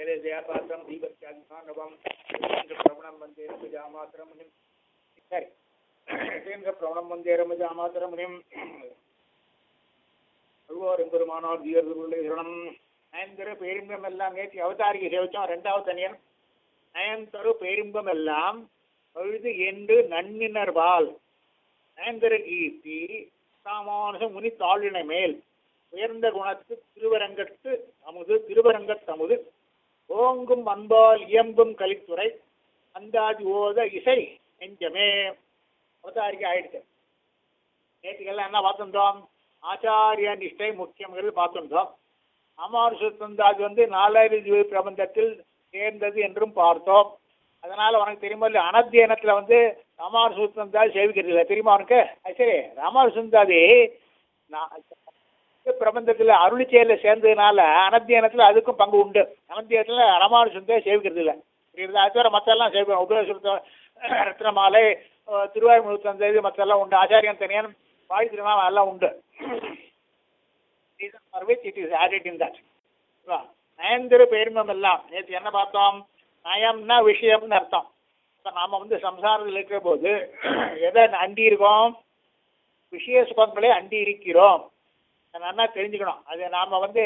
ஜலே ஜலஜயாபாத்திரம் தீபத்யாதிமானவம் பிரவணம் வந்தே ரமஜாமாத்திரம் சரி ஸ்ரீங்க பிரவணம் வந்தே ரமஜாமாத்திரம் அழுவார் எம்பெருமானார் ஜீவர்களுடைய இரணம் நயன்தரு பேரின்பம் எல்லாம் நேற்று அவதாரிகை சேவிச்சோம் ரெண்டாவது தனியன். நயன்தரு பேரின்பம் எல்லாம் பழுது என்று நன்னினர்வால் நயன்தரு கீர்த்தி சாமானுஷ முனி தாளினை மேல். உயர்ந்த குணத்து திருவரங்கத்து அமுது திருவரங்கத்தமுது ஓங்கும் அன்பால் இயம்பும் கலித்துறை அந்தாதி ஓத இசை நெஞ்சமே. அவதாரிக்கை ஆயிடுச்சு. நேற்றுக்கெல்லாம் என்ன பார்த்துட்டோம் ஆச்சாரிய நிஷ்டை முக்கியங்கிறது பார்த்துட்டோம் அமானுஷத்தந்தாதி வந்து நாலாயிரம் பிரபந்தத்தில் சேர்ந்தது என்றும் பார்த்தோம். அதனால் உனக்கு தெரியுமா இல்லை அனத்தியனத்தில் வந்து ராமானுஷந்தாதி சேவிக்கிறது இல்லை. தெரியுமா உனக்கு? அது சரி ராமானுஷந்தாதி பிரபந்தத்தில் அருளிச்செயலில் சேர்ந்ததுனால அனத்தியனத்தில் அதுக்கும் பங்கு உண்டு. அனத்தியனத்தில் ராமானுஷந்தாதி சேவிக்கிறது இல்லை. புரியுது அது தவிர மற்றெல்லாம் சேவிக்கணும். உபயோக ரத்னமாலை திருவாயூர் தேதி மற்றெல்லாம் உண்டு. ஆச்சாரியன் தனியன் வாய் திருநாள் எல்லாம் உண்டு. Reason for which it is added in நயந்திர எல்லாம். நேற்று என்ன பார்த்தோம்? நயம்னா விஷயம்னு அர்த்தம். இப்போ நாம் வந்து சம்சாரத்தில் இருக்கிற போது எதை அண்டி இருக்கோம்? விஷய சுகங்களே அண்டி இருக்கிறோம். நல்லா தெரிஞ்சுக்கணும். அது நாம் வந்து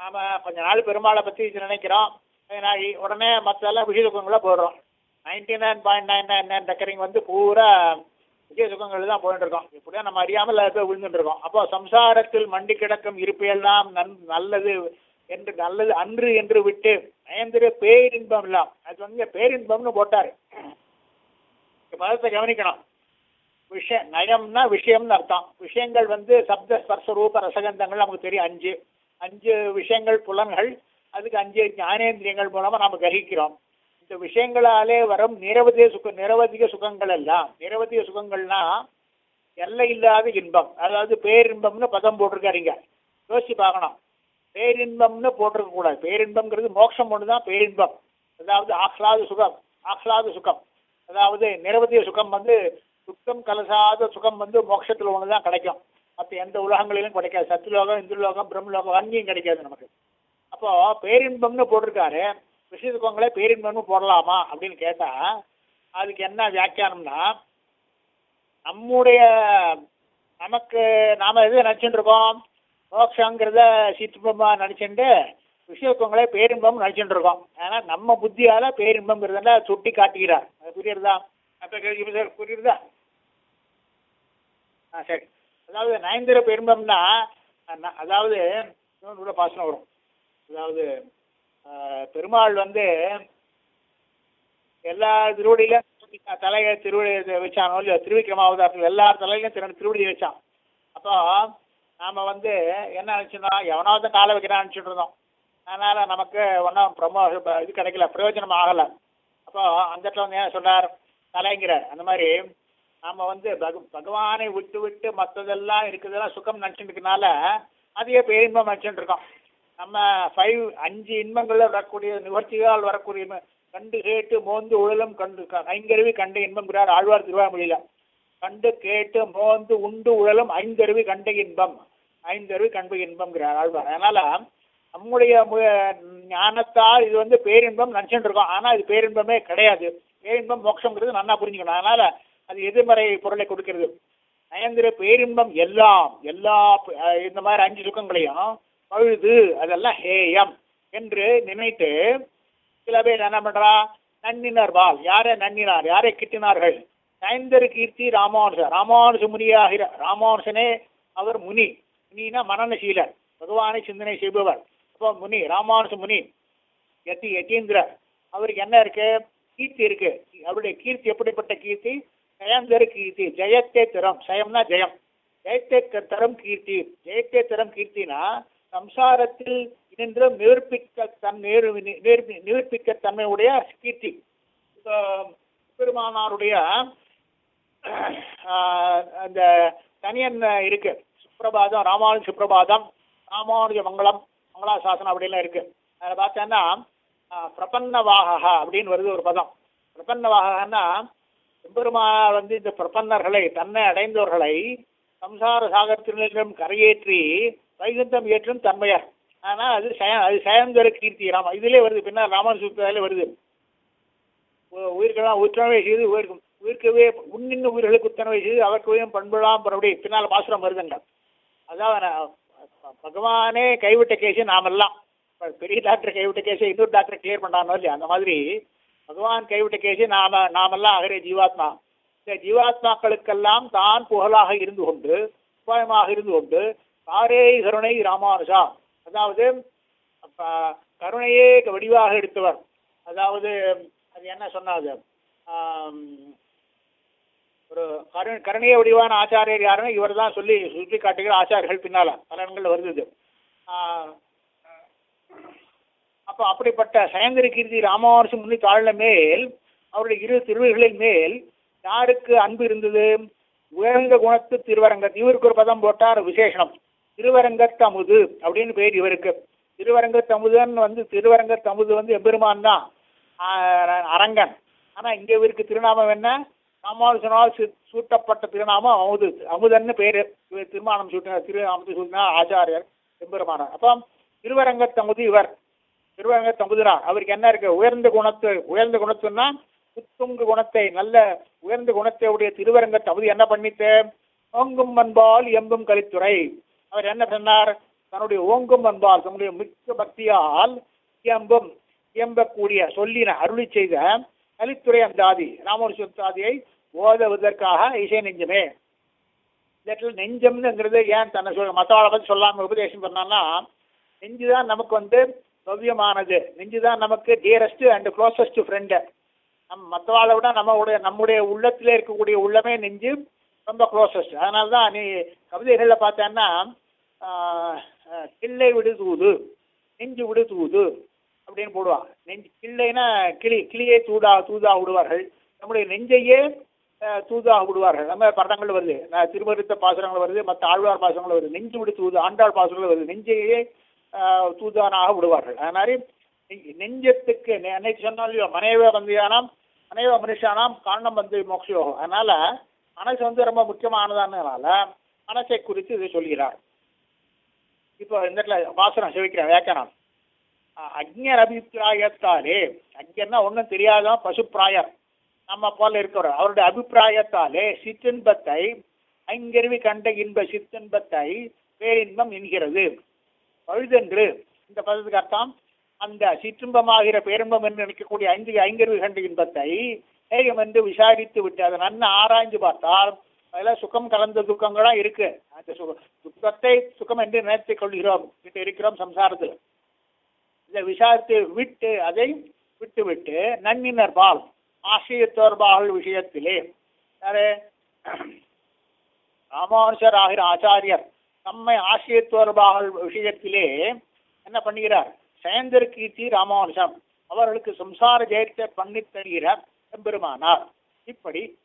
நாம் கொஞ்ச நாள் பெருமாளை பற்றி நினைக்கிறோம். உடனே மற்றெல்லாம் விஷய சுகங்களை போடுறோம். Ninety nine point nine nine nine டக்கரிங் வந்து பூரா விஜய சுகங்கள் தான் போயிட்டு இருக்கோம் நம்ம அறியாமல் போய் விழுந்துட்டு இருக்கோம் அப்போ சம்சாரத்தில் மண்டி கிடக்கும் இருப்பையெல்லாம் நன் நல்லது என்று நல்லது அன்று என்று விட்டு நயந்திர பேரின்பம் இல்லாம் அது வந்து பேரின்பம்னு போட்டார். பதத்தை கவனிக்கணும். விஷய நயம்னா விஷயம்னு அர்த்தம். விஷயங்கள் வந்து சப்த ஸ்பர்ச ரூப ரசகந்தங்கள் நமக்கு தெரியும். அஞ்சு. அஞ்சு விஷயங்கள் புலன்கள். அதுக்கு அஞ்சு ஞானேந்திரியங்கள் மூலமா நாம் கிரகிக்கிறோம். இந்த விஷயங்களாலே வரும் நிரவதிய சுக நிரவதிக சுகங்கள் எல்லாம். நிரவதிய சுகங்கள்னா எல்லை இல்லாத இன்பம். அதாவது பேரின்பம்னு பதம் போட்டிருக்காருங்க. யோசிச்சு பார்க்கணும். பேரின்பம்னு போட்டிருக்க கூடாது. பேரின்பம்ங்கிறது மோட்சம் ஒன்று தான் பேரின்பம். அதாவது ஆஹ்லாத சுகம் ஆஹ்லாத சுகம். அதாவது நிரவதிய சுகம் வந்து சுத்தம் கலசாத சுகம் வந்து மோட்சத்தில் ஒன்று தான் கிடைக்கும். மற்ற எந்த உலகங்களிலும் கிடைக்காது. சத்துலோகம் இந்துலோகம் பிரம்மலோகம் அங்கேயும் கிடைக்காது நமக்கு. அப்போ பேரின்பம்னு போட்டிருக்காரு. விஷயத்துக்கோங்களே பேரின்பம்னு போடலாமா அப்படின்னு கேட்டால் அதுக்கு என்ன வியாக்கியானம்னா நம்முடைய நமக்கு நாம் எது நினச்சிட்டு இருக்கோம்? மோக்ஷங்கிறத சித்தின்பமா நினச்சிட்டு விஷயத்துவங்களே பேரின்பம் நினச்சிட்டு இருக்கோம். ஏன்னா நம்ம புத்தியால் பேரின்பங்கிறத சுட்டி காட்டுகிறார் அது புரியுறதா? அப்போ கேள்வி சார் புரியுறதா? ஆ சரி. அதாவது நயந்திர பெரும்பம்னா அதாவது கூட பாசனம் வரும். அதாவது பெருமாள் வந்து எல்லா திருவடியிலும் தலையை திருவடி வச்சானோ இல்லையோ திருவிக்கிரமாவதாரத்தில் எல்லா தலையிலும் திரு திருவடி வச்சான். அப்போ நாம் வந்து என்ன நினச்சிருந்தோம்? எவனாவது காலை வைக்கிறான்னு நினச்சிட்டு இருந்தோம். அதனால் நமக்கு ஒன்றும் ப்ரமோ இது கிடைக்கல பிரயோஜனம் ஆகலை. அப்போ அந்த இடத்துல வந்து என்ன சொன்னார் தலைங்கிற அந்த மாதிரி நம்ம வந்து பக பகவானை விட்டு விட்டு மற்றதெல்லாம் இருக்கிறதெல்லாம் சுகம் நினச்சிட்டு இருக்கனால அதையே பேரின்பம் நினச்சிட்டு இருக்கோம். நம்ம ஃபைவ் அஞ்சு இன்பங்களில் வரக்கூடிய நிவர்த்திகளால் வரக்கூடிய கண்டு கேட்டு மோந்து உழலும் கண்டு ஐங்கருவி கண்ட இன்பம்ங்கிறார் ஆழ்வார் திருவாமொழியில் கண்டு கேட்டு மோந்து உண்டு உழலும் ஐந்தருவி கண்ட இன்பம். ஐந்தருவி கண்பு இன்பம்ங்கிறார் ஆழ்வார். அதனால் நம்முடைய ஞானத்தால் இது வந்து பேரின்பம் நினச்சிட்டு இருக்கோம். ஆனால் இது பேரின்பமே கிடையாது. பேரின்பம் மோட்சங்கிறது நல்லா புரிஞ்சுக்கணும். அதனால் அது எதிர்மறை பொருளை கொடுக்கிறது. நயந்திர பேரின்பம் எல்லாம் எல்லா இந்த மாதிரி அஞ்சு சுக்கங்களையும் பழுது அதெல்லாம் ஹேயம் என்று நினைத்து சில பேர் என்ன பண்றா? நன்னினர் வால் யாரை நன்னினார்? யாரை கிட்டினார்கள்? நயந்தர் கீர்த்தி ராமானுஜர். ராமானுஜ முனியாகிற ராமானுஜனே அவர் முனி. முனினா மனநசீலர் பகவானை சிந்தனை செய்பவர். அப்போ முனி ராமானுஜ முனி. யதி யதீந்திரர். அவருக்கு என்ன இருக்கு? கீர்த்தி இருக்கு. அவருடைய கீர்த்தி எப்படிப்பட்ட கீர்த்தி? ஜெயந்தர் கீர்த்தி. ஜெயத்தே திறம். ஜெயம்னா ஜெயம். ஜெயத்தே தரம் கீர்த்தி. ஜெயத்தே தரம் கீர்த்தினா சம்சாரத்தில் நின்று நிரூபிக்க தன் நிரூபிக்க தன்மையுடைய கீர்த்தி. பெருமானாருடைய அந்த தனியன் இருக்கு. சுப்பிரபாதம் ராமானுஜ சுப்பிரபாதம் ராமானுஜ மங்களம் மங்களாசாசனம் அப்படின்லாம் இருக்கு. அதில் பார்த்தோன்னா பிரபன்னவாகா அப்படின்னு வருது ஒரு பதம். பிரபன்னவாகன்னா எம்பெருமா வந்து இந்த பிரபன்னர்களை தன்னை அடைந்தவர்களை சம்சார சாகரத்தினிடம் கரையேற்றி வைகுந்தம் ஏற்றும் தன்மையர். ஆனால் அது சய அது சயந்தர கீர்த்தி. ராம இதிலே வருது பின்னால் ராமன் சூத்திராலே வருது. உயிர்களாம் உத்தனவை செய்து உயிர்க்கும் உயிர்க்கவே உன்னின்னு உயிர்களுக்கு உத்தனவை செய்து அவர்க்கு பண்புலாம் அப்படி பின்னால் பாசுரம் வருதுங்க. அதான் நான் பகவானே கைவிட்ட கேஸு நாமெல்லாம். பெரிய டாக்டர் கைவிட்ட கேஸை இன்னொரு டாக்டர் கிளியர் பண்ணானோ இல்லையா? அந்த மாதிரி பகவான் கைவிட்ட கேசி நாம நாமெல்லாம் அகரே ஜீவாத்மா. இந்த ஜீவாத்மாக்களுக்கெல்லாம் தான் புகழாக இருந்து கொண்டு உபாயமாக இருந்து கொண்டு காரே கருணை ராமானுஷா அதாவது கருணையே வடிவாக எடுத்தவர். அதாவது அது என்ன சொன்னாது ஒரு கரு கருணைய வடிவான ஆச்சாரியர் யாருன்னு இவர் தான் சொல்லி சுற்றி காட்டுகிற ஆச்சாரியர்கள் பின்னால பலன்கள் வருது. அப்போ அப்படிப்பட்ட சயங்கர கீர்த்தி ராமானுஷம் முன்னி தாழ்ல மேல் அவருடைய இரு திருவர்களின் மேல் யாருக்கு அன்பு இருந்தது? உயர்ந்த குணத்து திருவரங்கத் இவருக்கு ஒரு பதம் போட்டார் விசேஷனம். திருவரங்கத்தமுது அப்படின்னு பேர் இவருக்கு. திருவரங்கத்தமுதன் வந்து திருவரங்கத்தமுது வந்து எம்பெருமான் தான். அரங்கன். ஆனால் இங்கே இவருக்கு திருநாமம் என்ன? ராமானுஜனால் சூட்டப்பட்ட திருநாமம் அமுது அமுதன்னு பேர். இவர் திருமானம் திரு திருநாமத்தை சூட்டினார் ஆச்சாரியர் எம்பெருமானார். அப்போ திருவரங்கத்தமுது இவர். திருவரங்க தம்புதிரார் அவருக்கு என்ன இருக்கு? உயர்ந்த குணத்து உயர்ந்த குணத்துன்னா புத்துங்கு குணத்தை நல்ல உயர்ந்த குணத்தை உடைய திருவரங்க தகுதி என்ன பண்ணித்து ஓங்கும் அன்பால் எம்பும் கலித்துறை. அவர் என்ன சொன்னார்? தன்னுடைய ஓங்கும் அன்பால் தன்னுடைய மிக்க பக்தியால் எம்பும் எம்பக்கூடிய சொல்லின அருளி செய்த கலித்துறை அந்தாதி தாதியை ஓதுவதற்காக இசை நெஞ்சமே. இந்த இடத்துல நெஞ்சம்னுங்கிறது ஏன் தன்னை சொல் மற்றவாளை பற்றி சொல்லாமல் உபதேசம் பண்ணான்னா நெஞ்சு தான் நமக்கு வந்து பவ்யமானது நெஞ்சு தான் நமக்கு டியரஸ்ட் அண்ட் க்ளோசஸ்ட் ஃப்ரெண்டு நம் மற்றவாளை விட நம்மளுடைய நம்முடைய உள்ளத்தில் இருக்கக்கூடிய உள்ளமே நெஞ்சு ரொம்ப க்ளோசஸ்ட் அதனால தான் நீ கவிதைகளில் பார்த்தேன்னா கிள்ளை விடு தூது நெஞ்சு விடு தூது அப்படின்னு போடுவாங்க. நெஞ்சு கிள்ளைனா கிளி கிளியை தூதா தூதா விடுவார்கள். நம்முடைய நெஞ்சையே தூதாக விடுவார்கள். நம்ம படங்கள் வருது. திருமருத்த பாசுரங்கள் வருது மற்ற ஆழ்வார் பாசுரங்கள் வருது. நெஞ்சு விடு தூது ஆண்டாள் பாசுரங்கள் வருது. நெஞ்சையே தூதுவானாக விடுவார்கள். அது மாதிரி நெஞ்சத்துக்கு அன்னைக்கு சொன்னாலும் மனைவ வந்தியானாம் மனைவ மனுஷானாம் காரணம் வந்து மோக்ஷயோகம் அதனால மனசு வந்து ரொம்ப முக்கியமானதானதுனால மனசை குறித்து இதை சொல்கிறார். இப்போ இந்த இடத்துல வாசனம் சிவிக்கிறேன் வியாக்கியானம். அக்ஞர் அபிப்பிராயத்தாலே அக்ஞர்னா ஒன்றும் தெரியாத பசுப்பிராயர் நம்ம போல இருக்கிறவர். அவருடைய அபிப்பிராயத்தாலே சிற்றின்பத்தை ஐங்கருவி கண்ட இன்ப சிற்றின்பத்தை பேரின்பம் என்கிறது. பழுதென்று. இந்த பதத்துக்கு அர்த்தம் அந்த சிற்றின்பமாகிற பேரின்பம் என்று நினைக்கக்கூடிய ஐந்து ஐங்கருவி கண்ட இன்பத்தை ஏகம் என்று விசாரித்து விட்டு அதை நன்கு ஆராய்ந்து பார்த்தால் அதில் சுகம் கலந்த துக்கங்களாக இருக்கு. அந்த சுக துக்கத்தை சுகம் என்று நினைத்துக் கொள்கிறோம் விட்டு இருக்கிறோம் சம்சாரத்தில். இதை விசாரித்து விட்டு அதை விட்டு விட்டு நன்னினர் பால் ஆசிரியத்தோர்பாகல் விஷயத்திலே யாரு? ராமானுஷர் ஆகிற ஆச்சாரியர் நம்மை ஆசிரியத்தோர்பாகல் விஷயத்திலே என்ன பண்ணுகிறார்? சேந்தர் கீர்த்தி ராமானுஷம் அவர்களுக்கு சம்சார ஜெயத்தை பண்ணித் தருகிறார் எம்பெருமானார். இப்படி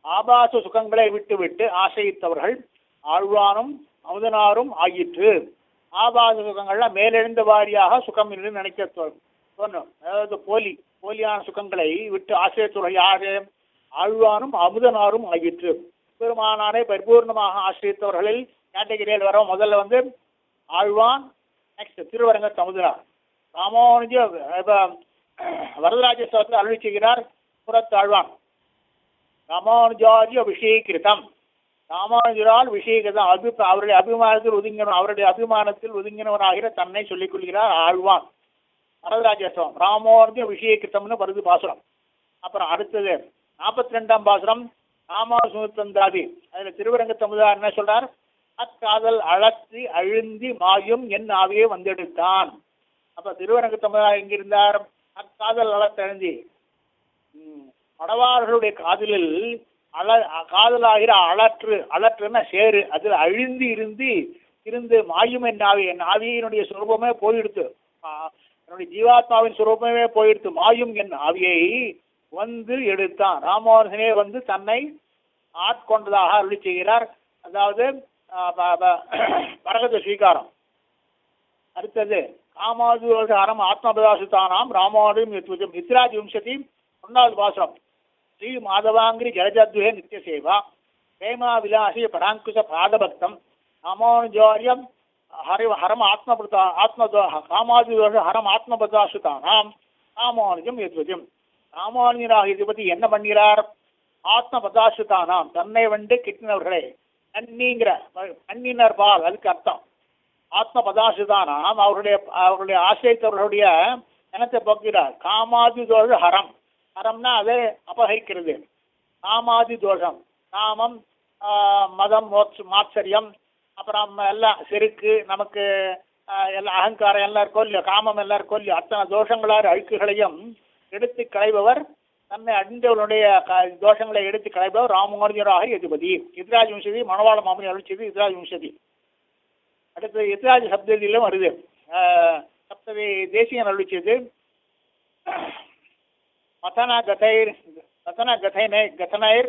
ஆபாச சுகங்களை விட்டுவிட்டு ஆசையித்தவர்கள் ஆழ்வானும் அமுதனாரும் ஆயிற்று. ஆபாச சுகங்கள்லாம் மேலெழுந்த வாரியாக சுகம் என்று நினைக்க தோணும். அதாவது போலி போலியான சுகங்களை விட்டு ஆசிரியத்துறை யாரு? ஆழ்வானும் அமுதனாரும் ஆயிற்று. பெருமானாரை பரிபூர்ணமாக ஆசிரியத்தவர்களில் கேட்டகிரியில் வர முதல்ல வந்து ஆழ்வான் நெக்ஸ்ட் திருவரங்க அமுதனார் ராமானுஜ இப்ப வரதராஜ ஸ்தலத்தில் அருளி செய்கிறார் புறத்தாழ்வான் ராமானுஜாரிய விஷயகிருதம் ராமானுஜரால் விஷயகிருதம் அபி அவருடைய அபிமானத்தில் ஒதுங்கினவன் அவருடைய அபிமானத்தில் ஒதுங்கினவனாகிற தன்னை சொல்லிக் கொள்கிறார் ஆழ்வான். வரதராஜேஸ்வரம். ராமானுஜ விஷயகிருத்தம்னு வருது பாசுரம். அப்புறம் அடுத்தது நாற்பத்தி ரெண்டாம் பாசுரம் ராமாசுத்தந்தாதி அதுல திருவரங்க தமுதார் என்ன சொல்றார்? அக்காதல் அழத்தி அழுந்தி மாயும் என் ஆவியே வந்தெடுத்தான். அப்ப திருவரங்க தமுதார் எங்கிருந்தார் அக்காதல் அழத்தழுந்தி ம், படவார்களுடைய காதலில் அல காதலாகிற அலற்று அலற்றுன்னா சேரு அதில் அழிந்து இருந்து இருந்து மாயும் என் ஆவி என் ஆவியினுடைய சுரூபமே போயிடுத்து. என்னுடைய ஜீவாத்மாவின் சுரூபமே போயிடுத்து. மாயும் என் ஆவியை வந்து எடுத்தான். ராமானுஜனே வந்து தன்னை ஆட்கொண்டதாக அருளி செய்கிறார். அதாவது ஆ, பரகத ஸ்வீகாரம். அடுத்தது காமாதுரம் ஆத்மபதாசுதானாம் ராமானுஜ மித்ராஜ் விம்சதி ஒன்றாவது பாசனம் ஸ்ரீ மாதவாங்கிரி ஜலஜத்வே நித்திய சேவா பிரேமா விலாசி பராங்குஷ பாதபக்தம் ராமானுஜாரியம் ஹரி ஹரம் ஆத்மபுதா ஆத்ம காமாதிதோஷ ஹரம் ஆத்மபதாசுதானாம் ராமானுஜம் சாமானியராக ராமானுஜராக பற்றி என்ன பண்ணுகிறார்? ஆத்மபதாசுதானாம் தன்னை வந்து கிட்டினவர்களே நன்னிங்கிற நன்னினர் பால் அதுக்கு அர்த்தம். ஆத்ம பதாசுதானாம் அவருடைய அவருடைய ஆசிரியத்தவர்களுடைய இனத்தை போக்குகிறார். காமாதி தோஷ ஹரம். ஹரம்னா அதை அபகரிக்கிறது. காமாதி தோஷம் காமம் மதம் மோட்ச மாத்சரியம் அப்புறம் எல்லாம் செருக்கு நமக்கு எல்லாம் அகங்காரம் எல்லாம் இருக்கோ இல்லையோ காமம் எல்லாம் இருக்கோ இல்லையோ அத்தனை தோஷங்களாக அழுக்குகளையும் எடுத்து களைபவர் தன்னை அடிந்தவர்களுடைய தோஷங்களை எடுத்து களைபவர் ராமானுஜராக எதிபதி எதிராஜ் வம்சதி மணவாள மாமனி அழிச்சது எதிராஜ் வம்சதி. அடுத்து எதிராஜ் சப்ததியிலும் வருது. ஆஹ், சப்ததி தேசியம் அழிச்சது மதன கதைர் கதன கதைனை கதனைர்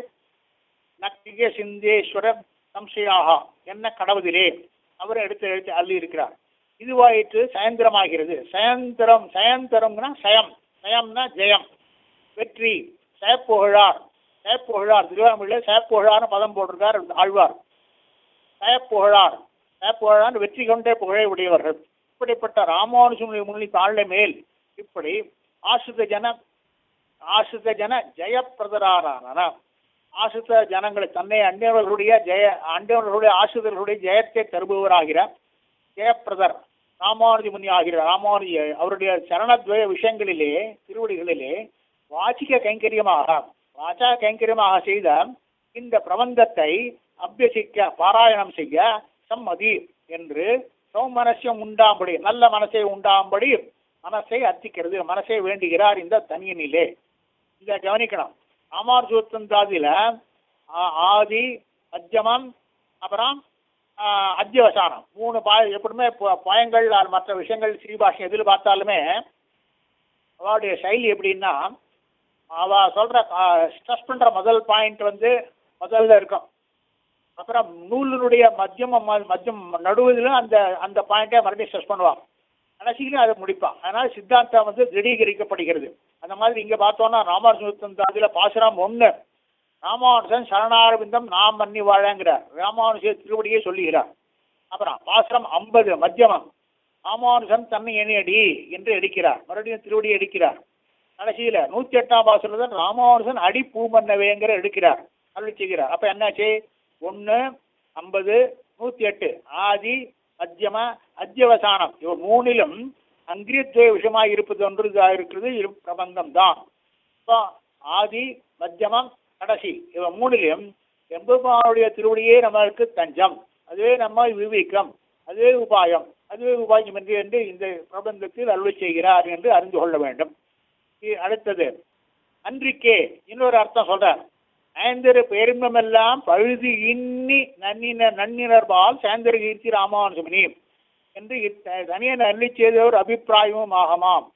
நக்திக சிந்தேஸ்வர சம்சயாக என்ன கடவுதிலே அவர் எடுத்து எடுத்து அள்ளி இருக்கிறார் இதுவாயிற்று சயந்திரமாகிறது. சயந்திரம் சயந்திரம்னா சயம். ஜெயம்னா ஜெயம். வெற்றி செயப்புகழார் செயப்புகழார் திருவாரூரில் செயப்புகழார்னு பதம் போட்டிருக்கார் ஆழ்வார். செயப்புகழார் செயப்புகழார் வெற்றி கொண்டே புகழை உடையவர்கள். இப்படிப்பட்ட ராமானுஜமுனி முன்னி தாழ்ந்த மேல் இப்படி ஆசிரித ஜன ஆசிரித ஜன ஜெயப்பிரதரான ஆசிரித ஜனங்களை தன்னை அண்டவர்களுடைய ஜெய அண்டவர்களுடைய ஆசிரியர்களுடைய ஜெயத்தை தருபவராகிற ஜெயப்பிரதர். ராமானுஜ முனி ஆகிற ராமானுஜ அவருடைய சரணத்வய விஷயங்களிலே திருவடிகளிலே வாச்சிக கைங்கரியமாக வாச்சா கைங்கரியமாக செய்த இந்த பிரபந்தத்தை அபியசிக்க பாராயணம் செய்ய சம்மதி என்று சௌமனசியம் உண்டாம்படி நல்ல மனசை உண்டாம்படி மனசை அர்த்திக்கிறது மனசை வேண்டுகிறார் இந்த தனியனிலே. இதை கவனிக்கணும். ராமானுஜோத்தந்தாதியில ஆ- ஆதி அத்தியமம் அப்புறம் அத்தியவசானம். மூணு பாய எப்படியுமே பயங்கள் பாயங்கள் அது மற்ற விஷயங்கள் ஸ்ரீபாஷம் எதில் பார்த்தாலுமே அவளுடைய சைலி எப்படின்னா அவ சொல்ற ஸ்ட்ரெஸ் பண்ற முதல் பாயிண்ட் வந்து முதல்ல இருக்கும். அப்புறம் நூலினுடைய மத்தியம் மத்தியம் நடுவதிலும் அந்த அந்த பாயிண்டை மறுபடியும் ஸ்ட்ரெஸ் பண்ணுவான். கடைசியிலும் அதை முடிப்பான். அதனால சித்தாந்தம் வந்து திடீகரிக்கப்படுகிறது. அந்த மாதிரி இங்க பார்த்தோம்னா ராமானுஜன் அதில் பாசுரம் ஒன்று ராமானுஜன் சரணாரவிந்தம் நாம் மன்னி வாழங்கிறார். ராமானுஜ திருவடியே சொல்லுகிறார். அப்புறம் பாசுரம் ஐம்பது மத்தியமம். ராமானுஜன் தன்னை என்னடி என்று எடுக்கிறார். மறுபடியும் திருவடி எடுக்கிறார். கடைசியில நூத்தி எட்டாம் பாசுரத்தில் ராமானுஜன் அடி பூமன்னவேங்கிற எடுக்கிறார். அருள் செய்கிறார். அப்போ என்னாச்சு? ஒன்று ஐம்பது நூத்தி எட்டு ஆதி மத்தியம அத்தியவசானம். இவ மூணிலும் அங்கிரியத்துவ விஷயமாக இருப்பது ஒன்று இருக்கிறது? இரு பிரபந்தம் தான் இப்போ ஆதி மத்தியமம் கடைசி இவ மூணிலும் எம்பெருமானுடைய திருவடியே நம்மளுக்கு தஞ்சம். அதுவே நம்ம விவீக்கம் அதுவே உபாயம். அதுவே உபாயம் என்று என்று இந்த பிரபந்தத்தில் அருளை செய்கிறார் என்று அறிந்து கொள்ள வேண்டும். அடுத்தது அன்றிக்கே இன்னொரு அர்த்தம் சொல்றார். ஐந்தரு பெருமெல்லாம் பழுது இன்னி நன்னின நன்னினர்பால் சேந்தர கீர்த்தி ராமானுஜமணி என்று தனியன் அருளி செய்தவர் அபிப்பிராயமும் ஆகமாம்.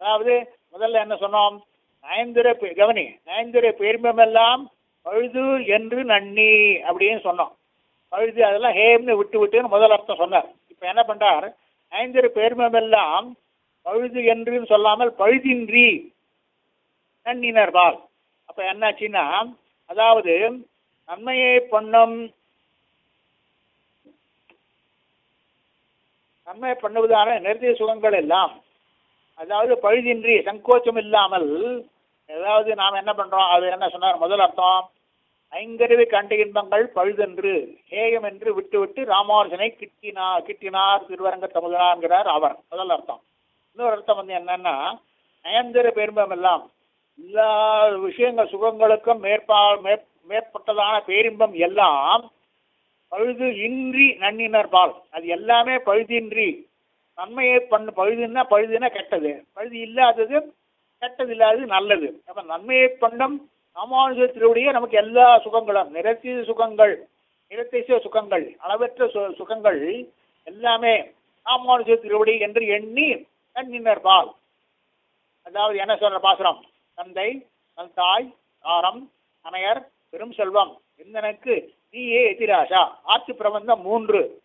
அதாவது முதல்ல என்ன சொன்னோம்? நயந்திர கவனி நயந்திர பெருமெல்லாம் பழுது என்று நன்னி அப்படின்னு சொன்னோம். பழுது அதெல்லாம் ஹேம்னு விட்டு விட்டுன்னு முதல் அர்த்தம் சொன்னார். இப்போ என்ன பண்ணார் ஐந்திர பெருமெல்லாம் பழுது என்று சொல்லாமல் பழுதின்றி நன்னினர் பால். அப்போ என்னாச்சுன்னா அதாவது நன்மையை பண்ணும் நன்மை பண்ணுவதான நிறுத்திய சுகங்கள் எல்லாம் அதாவது பழுதின்றி சங்கோச்சம் இல்லாமல் ஏதாவது நாம் என்ன பண்றோம்? அது என்ன சொன்னார்? முதல் அர்த்தம் ஐங்கருவி கண்ட இன்பங்கள் பழுதென்று ஹேயம் என்று விட்டுவிட்டு ராமானுஜனை கிட்டினா கிட்டினார் திருவரங்க தமுதனார்கிறார் அவர். முதல் அர்த்தம். இன்னொரு அர்த்தம் வந்து என்னன்னா நயந்திர பெரும்பம் எல்லாம் எல்லா விஷயங்கள் சுகங்களுக்கும் மேற்பா மேற் மேற்பட்டதான பேரின்பம் எல்லாம் பழுது இன்றி நன்னினர் பால் அது எல்லாமே பழுதின்றி நன்மையை பண்ண பழுதுன்னா பழுதுன்னா கெட்டது. பழுது இல்லாதது கெட்டது இல்லாதது நல்லது. அப்ப நன்மையை பண்ணம் ராமானுஜ நமக்கு எல்லா சுகங்களும் நிறத்திய சுகங்கள் நிறத்திய சுகங்கள் அளவற்ற சு- சுகங்கள் எல்லாமே ராமானுஜ என்று எண்ணி கண்ணினர் பால். அதாவது என்ன சொல்ற பாசுரம்? தந்தை தன் தாய் தாரம் அணையர் பெரும் செல்வம். எந்தனுக்கு நீயே எதிராசா? ஆட்சி பிரபந்தம் மூன்று.